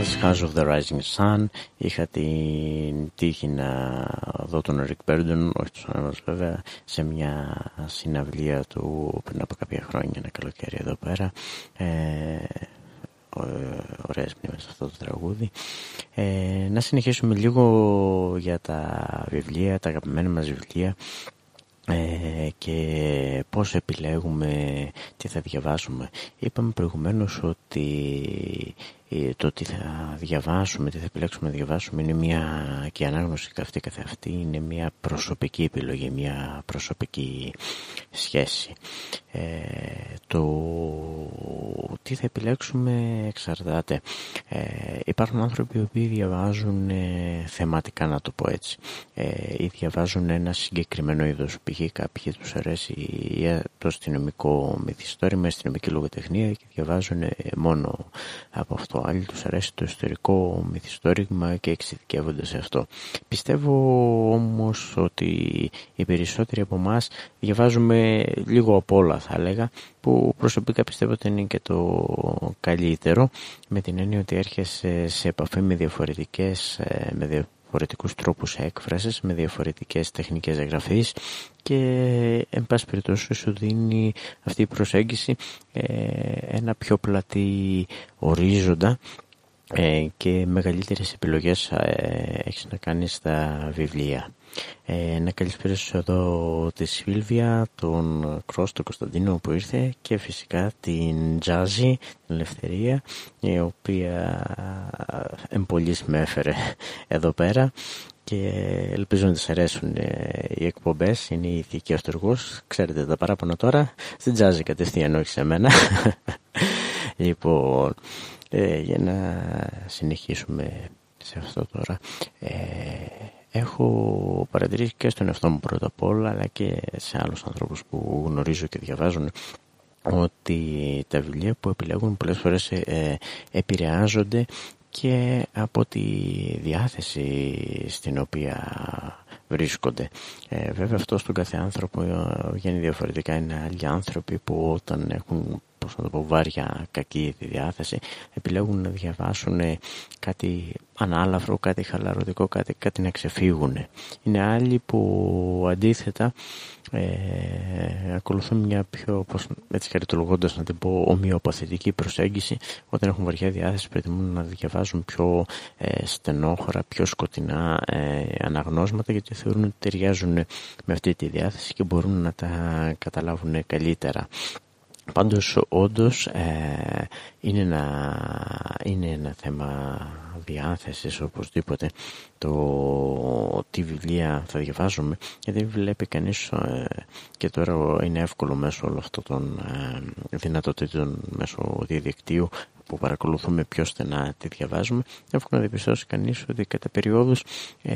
Burden, Animals, House of the Rising Sun. Είχα την τύχη να δω τον Rick Burden, όχι τους Animals βέβαια, σε μια συναυλία του πριν από κάποια χρόνια, ένα καλοκαίρι εδώ πέρα. Ε, ωραίες μνήμες αυτό το τραγούδι. Ε, να συνεχίσουμε λίγο για τα βιβλία, τα αγαπημένα μας βιβλία ε, και πώς επιλέγουμε τι θα διαβάσουμε. Είπαμε προηγουμένως ότι ε, το ότι θα διαβάσουμε, τι θα επιλέξουμε να διαβάσουμε είναι μια και η ανάγνωση αυτή καθ' αυτή είναι μια προσωπική επιλογή, μια προσωπική σχέση. Ε, το τι θα επιλέξουμε εξαρτάται. Ε, υπάρχουν άνθρωποι οι οποίοι διαβάζουν ε, θεματικά να το πω έτσι ε, ή διαβάζουν ένα συγκεκριμένο είδος π.χ. κάποιοι τους αρέσει το αστυνομικό μυθιστόρημα, η αστυνομική λογοτεχνία και διαβάζουν μόνο από αυτό. Άλλοι τους αρέσει το ιστορικό μυθιστόρημα και εξειδικεύονται σε αυτό. Πιστεύω όμως ότι οι περισσότεροι από εμάς διαβάζουμε λίγο από όλα θα έλεγα που προσωπικά πιστεύω ότι είναι και το καλύτερο με την έννοια ότι έρχεσαι σε επαφή με διαφορετικές ε, με διαφορετικούς τρόπους έκφρασης με διαφορετικές τεχνικές εγγραφής και εν πάση περιπτώσει σου δίνει αυτή η προσέγγιση ε, ένα πιο πλατή ορίζοντα ε, και μεγαλύτερες επιλογές έχεις να κάνεις στα βιβλία. Ε, να καλησπέρισω εδώ τη Σίλβια, τον Κρός, τον Κωνσταντίνο που ήρθε και φυσικά την Τζάζη, την Ελευθερία, η οποία εμπολής με έφερε εδώ πέρα και ελπίζω να τις αρέσουν ε, οι εκπομπές, είναι η ηθική αυτοργός, ξέρετε τα παράπονα τώρα, στην Τζάζη κατευθείαν όχι σε μένα. λοιπόν, ε, για να συνεχίσουμε σε αυτό τώρα. Ε, έχω παρατηρήσει και στον εαυτό μου πρώτα απ' όλα αλλά και σε άλλους ανθρώπους που γνωρίζω και διαβάζουν ότι τα βιβλία που επιλέγουν πολλές φορές ε, επηρεάζονται και από τη διάθεση στην οποία βρίσκονται. Ε, βέβαια αυτό στον κάθε άνθρωπο βγαίνει διαφορετικά. Είναι άλλοι άνθρωποι που όταν έχουν πώς να το πω, βάρια κακή τη διάθεση, επιλέγουν να διαβάσουν κάτι ανάλαφρο, κάτι χαλαρωτικό, κάτι, κάτι να ξεφύγουν. Είναι άλλοι που αντίθετα ε, ακολουθούν μια πιο, πώς, έτσι χαριτολογώντας να την πω, ομοιοπαθητική προσέγγιση όταν έχουν βαριά διάθεση προτιμούν να διαβάζουν πιο ε, στενόχωρα, πιο σκοτεινά ε, αναγνώσματα γιατί θεωρούν ότι ταιριάζουν με αυτή τη διάθεση και μπορούν να τα καταλάβουν καλύτερα. Πάντως όντως ε, είναι, ένα, είναι ένα θέμα διάθεσης οπωσδήποτε το τι βιβλία θα διαβάζουμε γιατί βλέπει κανείς ε, και τώρα είναι εύκολο μέσω όλων αυτών των ε, δυνατοτήτων μέσω διαδικτύου που παρακολουθούμε πιο στενά τι διαβάζουμε εύκολο να διαπιστώσει κανείς ότι κατά περιόδους ε,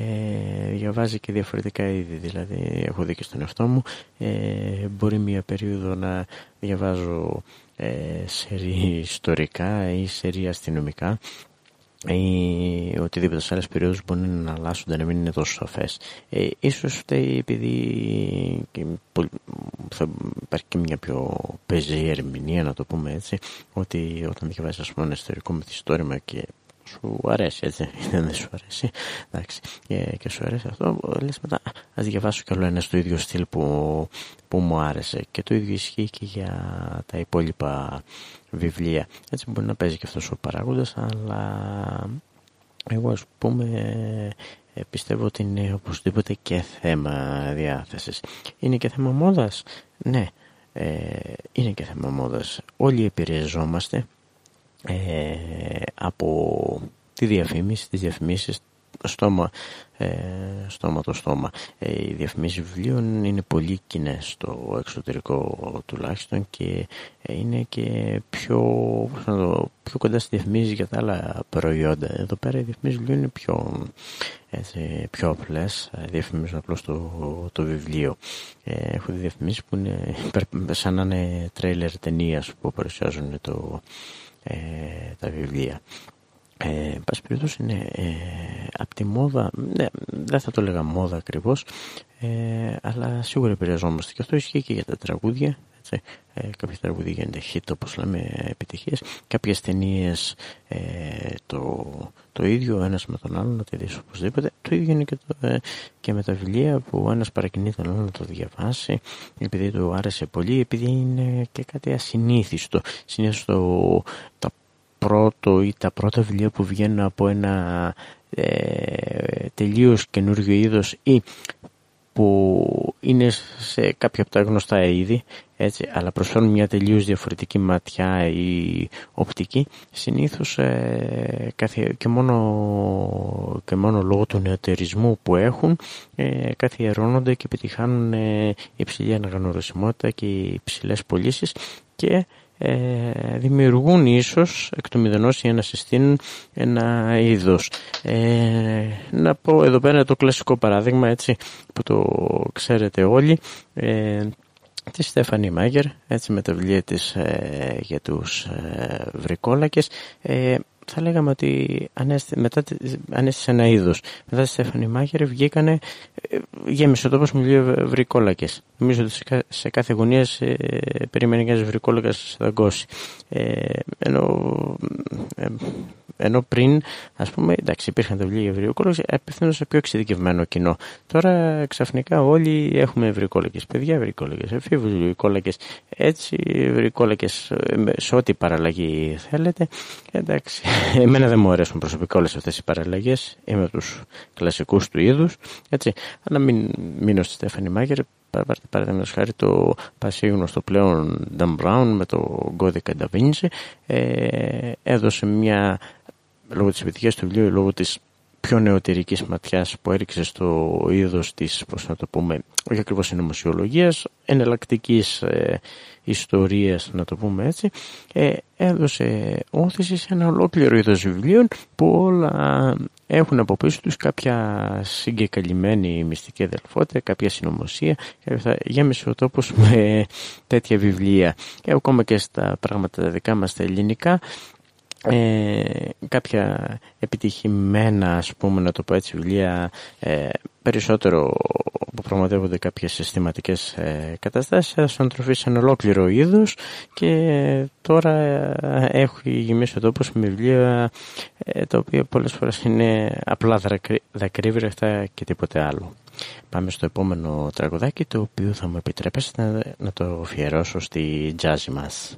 διαβάζει και διαφορετικά είδη. Δηλαδή έχω δει και στον εαυτό μου ε, μπορεί μια περίοδο να διαβάζω ε, σερί ιστορικά ή σερί αστυνομικά ή οτιδήποτε σε άλλες περιόδους μπορεί να αλλάσουν να μην είναι τόσο σαφές. Ε, ίσως φταίει επειδή θα υπάρχει και μια πιο πεζή ερμηνεία να το πούμε έτσι ότι όταν διαβάζεις ας πούμε ένα ιστορικό μυθιστόρημα και σου αρέσει έτσι, δεν σου αρέσει. Εντάξει, και, και σου αρέσει αυτό. Λες μετά ας διαβάσω κι άλλο ένα στο ίδιο στυλ που, που μου άρεσε. Και το ίδιο ισχύει και για τα υπόλοιπα βιβλία. Έτσι μπορεί να παίζει και αυτός ο παράγοντας αλλά εγώ ας πούμε ε, πιστεύω ότι είναι οπωσδήποτε και θέμα διάθεσης. Είναι και θέμα μόδας; Ναι. Ε, είναι και θέμα μόδας. Όλοι επηρεαζόμαστε ε, από τη διαφήμιση, τις διαφημίσεις στόμα, ε, στόμα το στόμα. Ε, οι διαφημίσεις βιβλίων είναι πολύ κοινές στο εξωτερικό τουλάχιστον και ε, είναι και πιο, το, πιο κοντά στη διαφημίσεις για τα άλλα προϊόντα. Εδώ πέρα οι διαφημίσεις βιβλίων είναι πιο, έτσι, πιο απλές, ε, διαφημίζουν απλώς το, το βιβλίο. Ε, έχω δει διαφημίσεις που είναι σαν να είναι τρέιλερ ταινίας που παρουσιάζουν το, ε, τα βιβλία. Ε, εν πάση περιπτώσει είναι ε, από τη μόδα, ναι, δεν θα το λέγα μόδα ακριβώς, ε, αλλά σίγουρα επηρεαζόμαστε και αυτό ισχύει και για τα τραγούδια, έτσι, ε, κάποια τραγούδια γίνεται hit όπως λέμε επιτυχίες. Κάποιες ταινίες ε, το, το ίδιο ένας με τον άλλον να τη δεις οπωσδήποτε. Το ίδιο είναι και, το, ε, και με τα βιβλία που ο ένας παρακινεί τον άλλον να το διαβάσει επειδή του άρεσε πολύ επειδή είναι και κάτι ασυνήθιστο. Συνήθως το, τα πρώτο ή τα πρώτα βιβλία που βγαίνουν από ένα ε, τελείως καινούριο είδος ή που είναι σε κάποια από τα γνωστά είδη έτσι, αλλά προσφέρουν μια τελείως διαφορετική ματιά ή οπτική. Συνήθως ε, και, μόνο, και μόνο λόγω του νεωτερισμού που έχουν ε, καθιερώνονται και επιτυχάνουν ε, υψηλή αναγνωρισιμότητα και υψηλές πωλήσεις και ε, δημιουργούν ίσως εκ του μηδενός για να συστήνουν ένα είδος. Ε, να πω εδώ πέρα το κλασικό παράδειγμα έτσι που το ξέρετε όλοι ε, τη Στέφανη Μάγερ έτσι με τα βιβλία της ε, για τους ε, βρικόλακες ε, θα λέγαμε ότι ανέστη, μετά, ανέστησε ένα είδο. Μετά τη Στέφανη Μάγερ βγήκανε, ε, γέμισε ο τόπο με δύο βρικόλακε. Νομίζω ότι σε κάθε γωνία ε, περίμενε ένα βρικόλακα να σε δαγκώσει. Ε, ενώ, ε, ενώ πριν, ας πούμε, εντάξει, υπήρχαν τα βιβλία για βρικόλακε, απευθύνονταν σε πιο εξειδικευμένο κοινό. Τώρα ξαφνικά όλοι έχουμε βρικόλακε. Παιδιά βρικόλακε, εφήβου βρικόλακε. Έτσι, βρικόλακε σε ό,τι παραλλαγή θέλετε. Εντάξει, Εμένα δεν μου αρέσουν προσωπικά όλες αυτές οι παραλλαγές. Είμαι από τους κλασικούς του είδους. Αλλά μην μείνω στη Στέφανη Μάγερ. Παραδείγματος χάρη το πασίγνωστο πλέον Dan Brown με το κώδικα Da Vinci ε, έδωσε μια λόγω της επιτυχίας του βιβλίου, λόγω της πιο νεωτερικής ματιάς που έριξε στο είδος της, πώς να το πούμε, όχι ακριβώς συνωμοσιολογίας, εναλλακτικής ε, ιστορίας, να το πούμε έτσι, ε, έδωσε όθηση σε ένα ολόκληρο είδος βιβλίων που όλα έχουν από πίσω τους κάποια συγκεκαλυμμένη μυστική αδελφότητα, κάποια συνωμοσία και θα γέμισε ο τόπος με τέτοια βιβλία. Και ακόμα και στα πράγματα τα δικά μας τα ελληνικά ε, κάποια επιτυχημένα ας πούμε να το πω έτσι βιβλία ε, περισσότερο που πραγματεύονται κάποιες συστηματικές ε, καταστάσεις έδωσαν τροφή σε ένα ολόκληρο είδος και τώρα ε, έχει γεμίσει ο τόπος με βιβλία ε, τα οποία πολλές φορές είναι απλά δακρύβρεχτα και τίποτε άλλο. Πάμε στο επόμενο τραγουδάκι το οποίο θα μου επιτρέπετε να, να το αφιερώσω στη τζάζι μας.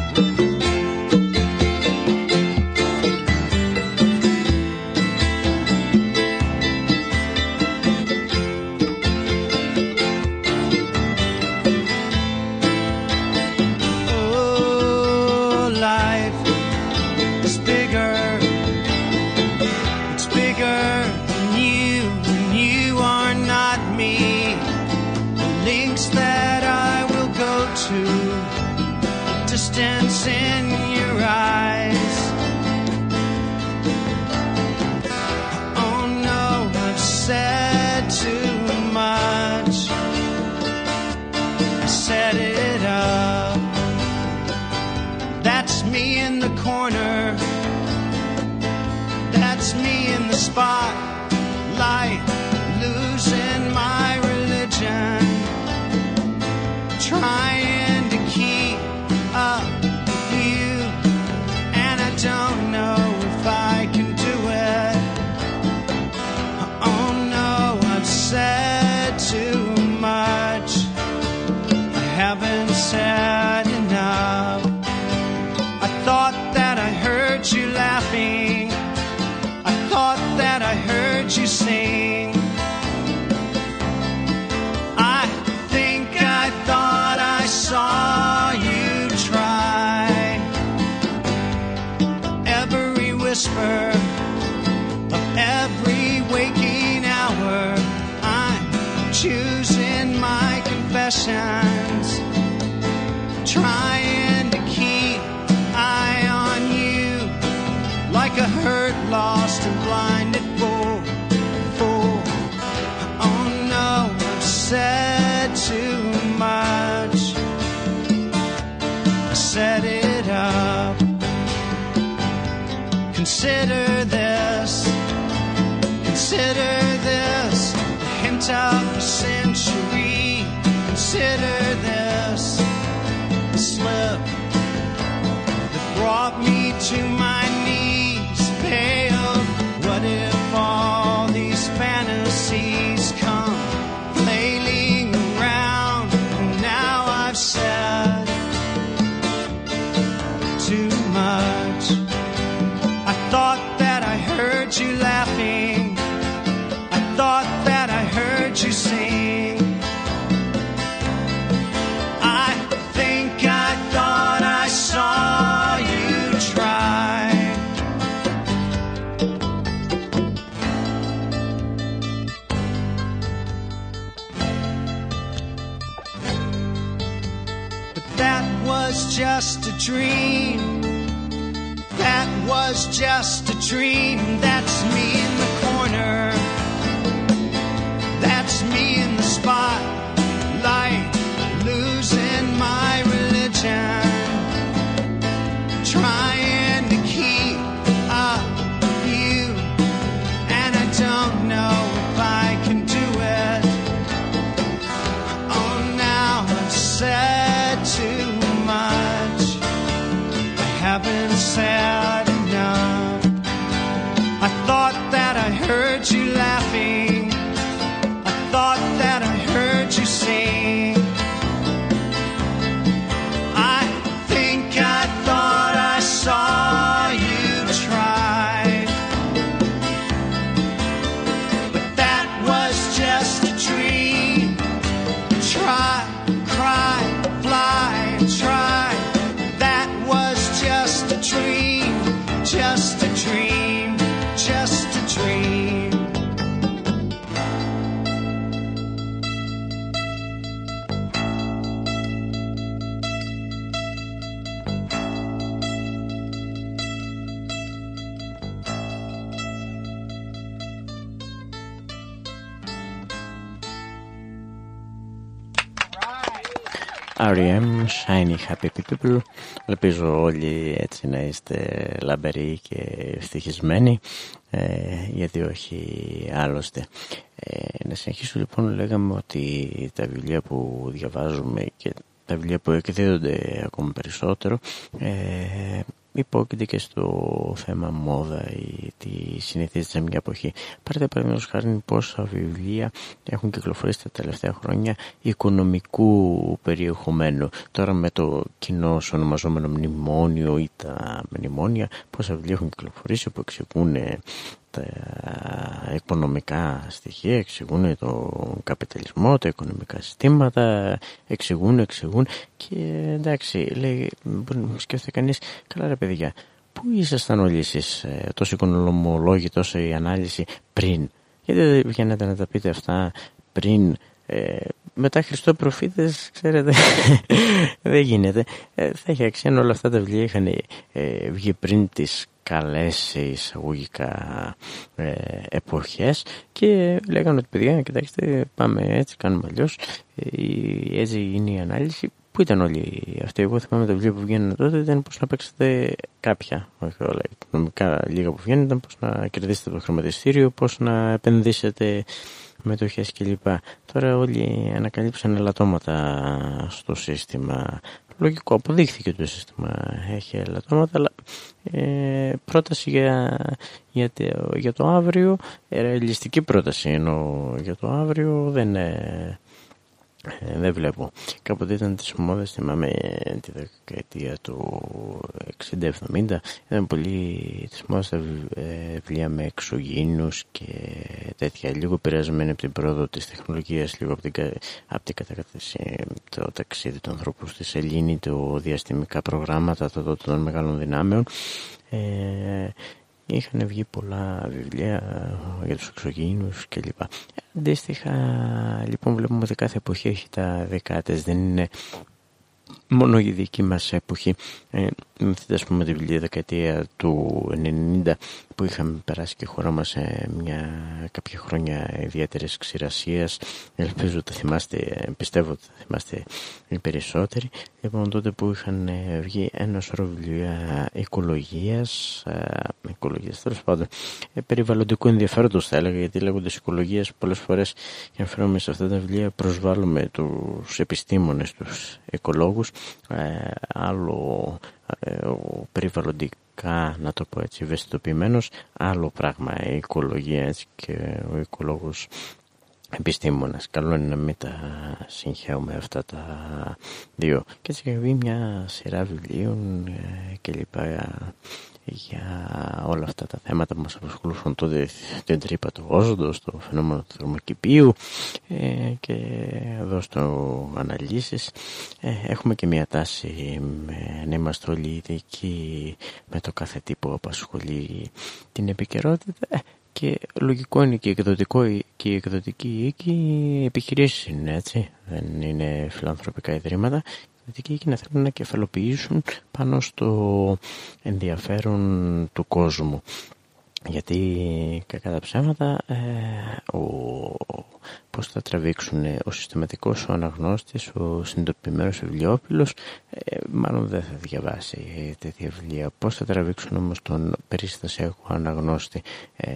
spot. You sing. I think I thought I saw you try. Every whisper every waking hour, I'm choosing my confessions, trying to keep eye on you like a hurt, lost, and blinded said too much. Set it up. Consider this. Consider this. A hint of a century. consider this a slip that brought me to my heard you laughing. I thought that I heard you sing. I think I thought I saw you try. But that was just a dream. That was just a dream. That's me R.E.M. Shiny Happy People. Ελπίζω όλοι έτσι να είστε λαμπεροί και ευτυχισμένοι, ε, γιατί όχι άλλωστε. Ε, να συνεχίσω λοιπόν, λέγαμε ότι τα βιβλία που διαβάζουμε και τα βιβλία που εκδίδονται ακόμα περισσότερο ε, υπόκειται και στο θέμα μόδα ή τι συνηθίζεται σε μια εποχή. Πάρτε παραδείγματος χάρη πόσα βιβλία έχουν κυκλοφορήσει τα τελευταία χρόνια οικονομικού περιεχομένου. Τώρα με το κοινό ονομαζόμενο μνημόνιο ή τα μνημόνια, πόσα βιβλία έχουν κυκλοφορήσει που εξηγούν τα οικονομικά στοιχεία, εξηγούν τον καπιταλισμό, τα οικονομικά συστήματα, εξηγούν, εξηγούν και εντάξει, λέει, μπορεί να σκέφτεται κανείς, καλά ρε παιδιά, πού ήσασταν όλοι εσείς, ε, τόσο οικονομολόγοι, τόσο η ανάλυση πριν, γιατί δεν βγαίνετε να τα πείτε αυτά πριν, ε, μετά Χριστό προφήτες, ξέρετε, δεν γίνεται. Ε, θα έχει αξία όλα αυτά τα βιβλία είχαν ε, βγει πριν τις καλές εισαγωγικά ε, εποχές και λέγανε ότι παιδιά κοιτάξτε πάμε έτσι κάνουμε αλλιώς ε, έτσι είναι η ανάλυση Πού ήταν όλοι αυτοί, εγώ θυμάμαι τα βιβλία που βγαίνουν τότε ήταν πώς να παίξετε κάποια, όχι όλα, νομικά λίγα που βγαίνουν ήταν πώς να κερδίσετε το χρηματιστήριο, πώς να επενδύσετε μετοχές κλπ. Τώρα όλοι ανακαλύψαν ελαττώματα στο σύστημα. Λογικό, αποδείχθηκε το σύστημα έχει ελαττώματα, αλλά ε, πρόταση για, για, το, για το αύριο, ε, ρεαλιστική πρόταση ενώ για το αύριο δεν είναι ε, δεν βλέπω. Κάποτε ήταν τις ομάδες, θυμάμαι τη δεκαετία του 60-70, ήταν πολύ τις ομάδες τα ε, βιβλία με εξωγήινους και τέτοια, λίγο επηρεασμένοι από την πρόοδο της τεχνολογίας, λίγο από την, από την κατακατήση, το ταξίδι του ανθρώπου στη Σελήνη, το διαστημικά προγράμματα, το τότε των μεγάλων δυνάμεων. Ε, είχαν βγει πολλά βιβλία για τους εξωγήινους κλπ. Αντίστοιχα, λοιπόν, βλέπουμε ότι κάθε εποχή έχει τα δεκάτες. Δεν είναι μόνο η δική μας εποχή. Ε, ας πούμε τη βιβλία δεκαετία του 90 που είχαμε περάσει και χώρα μας σε μια, κάποια χρόνια ιδιαίτερης ξηρασίας. Ελπίζω ότι θυμάστε, πιστεύω ότι θα θυμάστε οι περισσότεροι. Λοιπόν, τότε που είχαν ε, βγει ένα σωρό βιβλία οικολογίας, ε, οικολογίας τέλος πάντων, ε, περιβαλλοντικού ενδιαφέροντος θα έλεγα, γιατί λέγοντας οικολογίας πολλές φορές και αναφέρομαι σε αυτά τα βιβλία προσβάλλουμε τους επιστήμονες, τους οικολόγους, άλλο περιβαλλοντικά, να το πω έτσι, ευαισθητοποιημένος, άλλο πράγμα η οικολογία έτσι, και ο οικολόγος επιστήμονας. Καλό είναι να μην τα συγχαίουμε αυτά τα δύο. Και έτσι έχει μια σειρά βιβλίων ε, και λοιπά για όλα αυτά τα θέματα που μας απασχολούσαν τότε την τρύπα του όζοντος, το φαινόμενο του θερμοκηπίου ε, και εδώ στο αναλύσεις ε, έχουμε και μια τάση με, να είμαστε όλοι ειδικοί με το κάθε τι που απασχολεί την επικαιρότητα ε, και λογικό είναι και εκδοτικό και η εκδοτική οίκη επιχειρήσεις είναι έτσι. Δεν είναι φιλανθρωπικά ιδρύματα και να θέλουν να κεφαλοποιήσουν πάνω στο ενδιαφέρον του κόσμου. Γιατί κακά τα ψέματα ε, ο, πώς θα τραβήξουν ο συστηματικός, ο αναγνώστης, ο συνειδητοποιημένος βιβλιόπιλος ε, μάλλον δεν θα διαβάσει τέτοια βιβλία. Πώς θα τραβήξουν όμως τον περιστασιακό αναγνώστη, ε,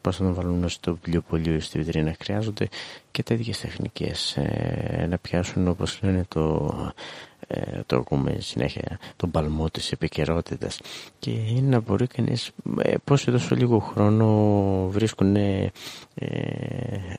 πώς θα τον βάλουν στο βιβλιοπωλείο στη βιτρίνα. Χρειάζονται και τέτοιες τεχνικές ε, να πιάσουν όπως λένε το ε, το ακούμε συνέχεια τον παλμό της επικαιρότητας. Και είναι να μπορεί κανείς ε, πόσο τόσο λίγο χρόνο βρίσκουν ε,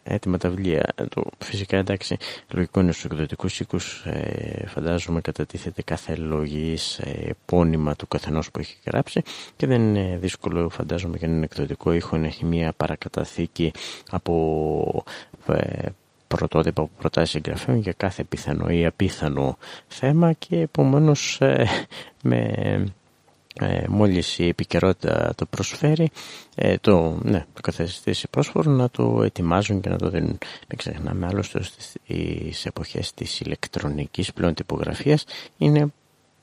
έτοιμα τα βιβλία. Το, φυσικά εντάξει λογικό είναι στους εκδοτικούς οίκους ε, φαντάζομαι κατατίθεται κάθε λογής ε, επώνυμα του καθενός που έχει γράψει και δεν είναι δύσκολο φαντάζομαι για έναν εκδοτικό ήχο να έχει μια παρακαταθήκη από ε, πρωτότυπα που προτάσεις συγγραφέων για κάθε πιθανό ή απίθανο θέμα και επομένως ε, με, ε, μόλις η επικαιρότητα το προσφέρει ε, το, ναι, το καθεστήσει πρόσφορο να το ετοιμάζουν και να το δίνουν. Μην ξεχνάμε άλλωστε στις εποχές της ηλεκτρονικής πλέον τυπογραφίας είναι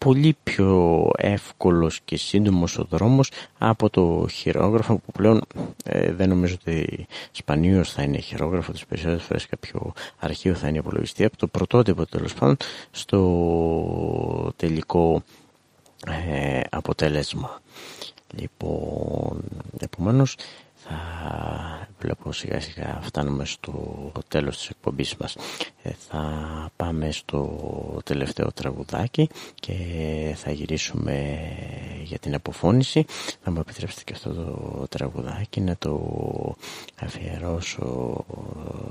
πολύ πιο εύκολος και σύντομος ο δρόμος από το χειρόγραφο που πλέον ε, δεν νομίζω ότι σπανίως θα είναι χειρόγραφο τις περισσότερες φορές κάποιο αρχείο θα είναι υπολογιστή. Από το πρωτότυπο τέλος πάντων στο τελικό ε, αποτέλεσμα. Λοιπόν επομένως θα βλέπω σιγά σιγά φτάνουμε στο τέλος της εκπομπής μας. Ε, θα πάμε στο τελευταίο τραγουδάκι και θα γυρίσουμε για την αποφώνηση. Θα μου επιτρέψετε και αυτό το τραγουδάκι να το αφιερώσω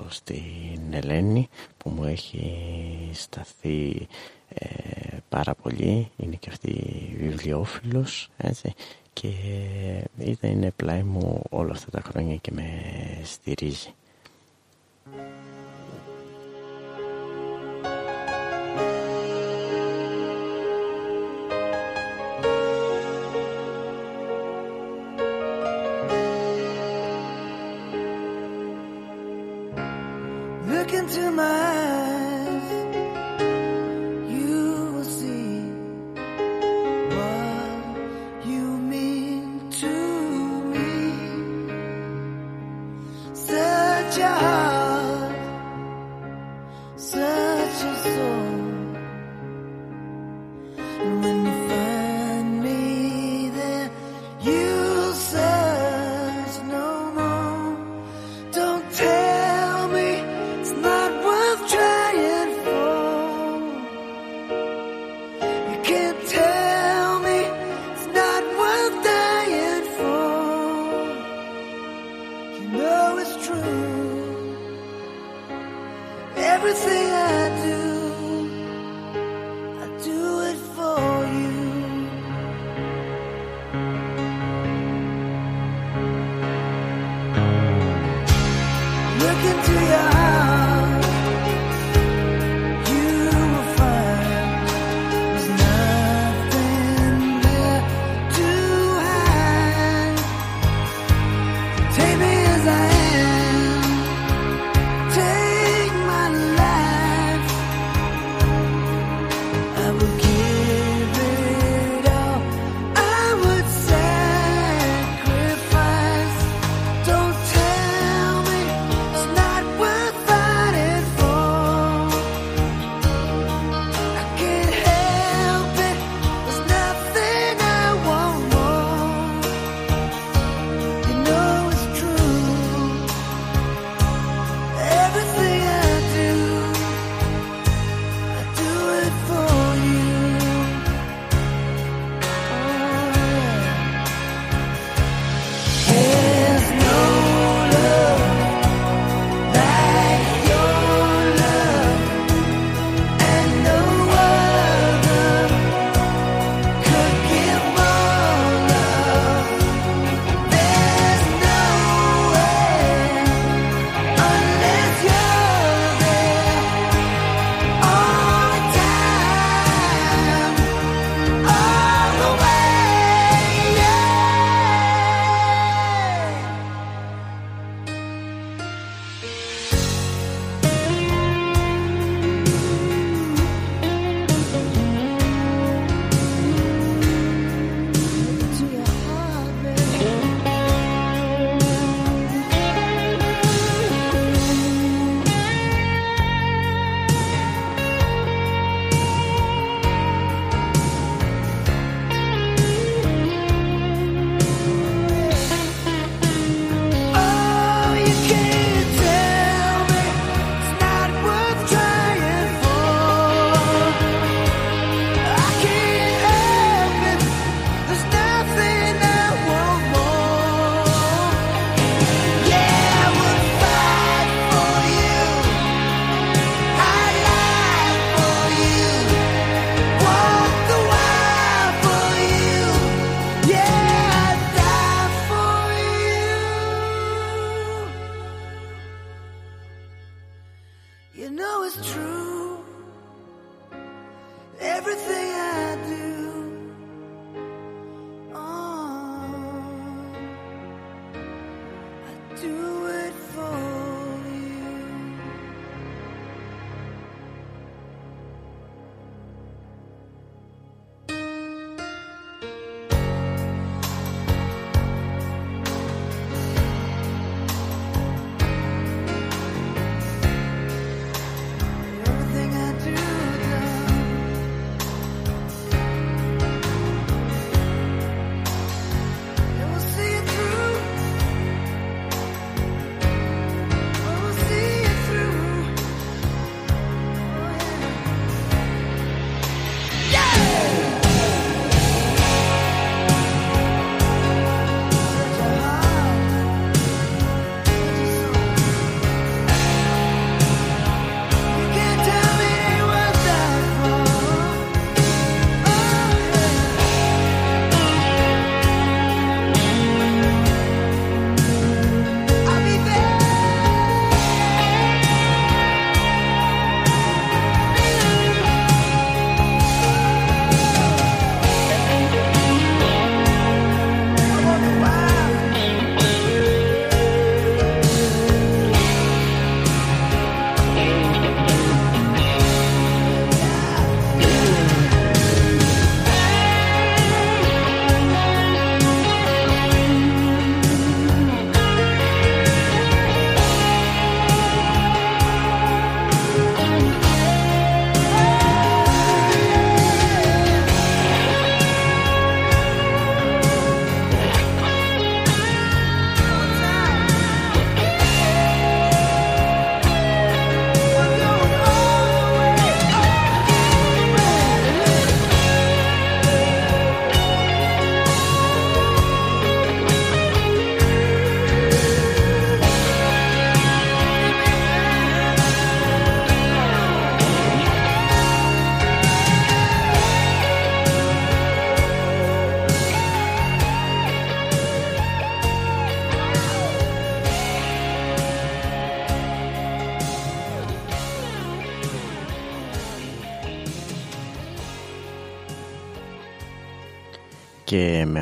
στην Ελένη που μου έχει σταθεί ε, πάρα πολύ. Είναι και αυτή βιβλιοφίλος έτσι και είδα είναι πλάι μου όλα αυτά τα χρόνια και με στηρίζει.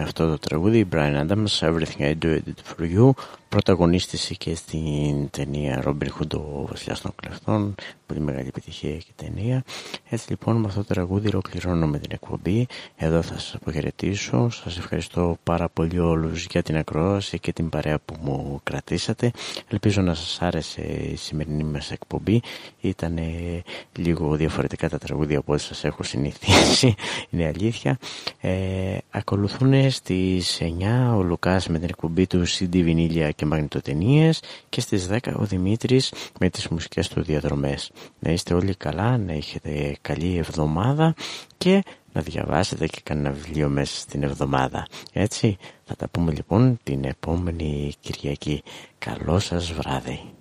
Αυτό το τραγούδι Brian Adams Everything I Do It For You πρωταγωνίστησε και στην ταινία Robin Hood ο βασιλιάς των κλεφτών πολύ μεγάλη επιτυχία και ταινία. Έτσι λοιπόν με αυτό το τραγούδι ολοκληρώνω την εκπομπή. Εδώ θα σας αποχαιρετήσω. Σας ευχαριστώ πάρα πολύ όλους για την ακρόαση και την παρέα που μου κρατήσατε. Ελπίζω να σας άρεσε η σημερινή μας εκπομπή. Ήταν λίγο διαφορετικά τα τραγούδια από ό,τι σας έχω συνηθίσει. Είναι αλήθεια. Ε, ακολουθούν στις 9 ο Λουκάς με την εκπομπή του CD Βινίλια και μαγνητοτενίες και στις 10 ο Δημήτρης με τις μουσικές του διαδρομές. Να είστε όλοι καλά, να έχετε καλή εβδομάδα και να διαβάσετε και κανένα βιβλίο μέσα στην εβδομάδα. Έτσι, θα τα πούμε λοιπόν την επόμενη Κυριακή. Καλό σας βράδυ.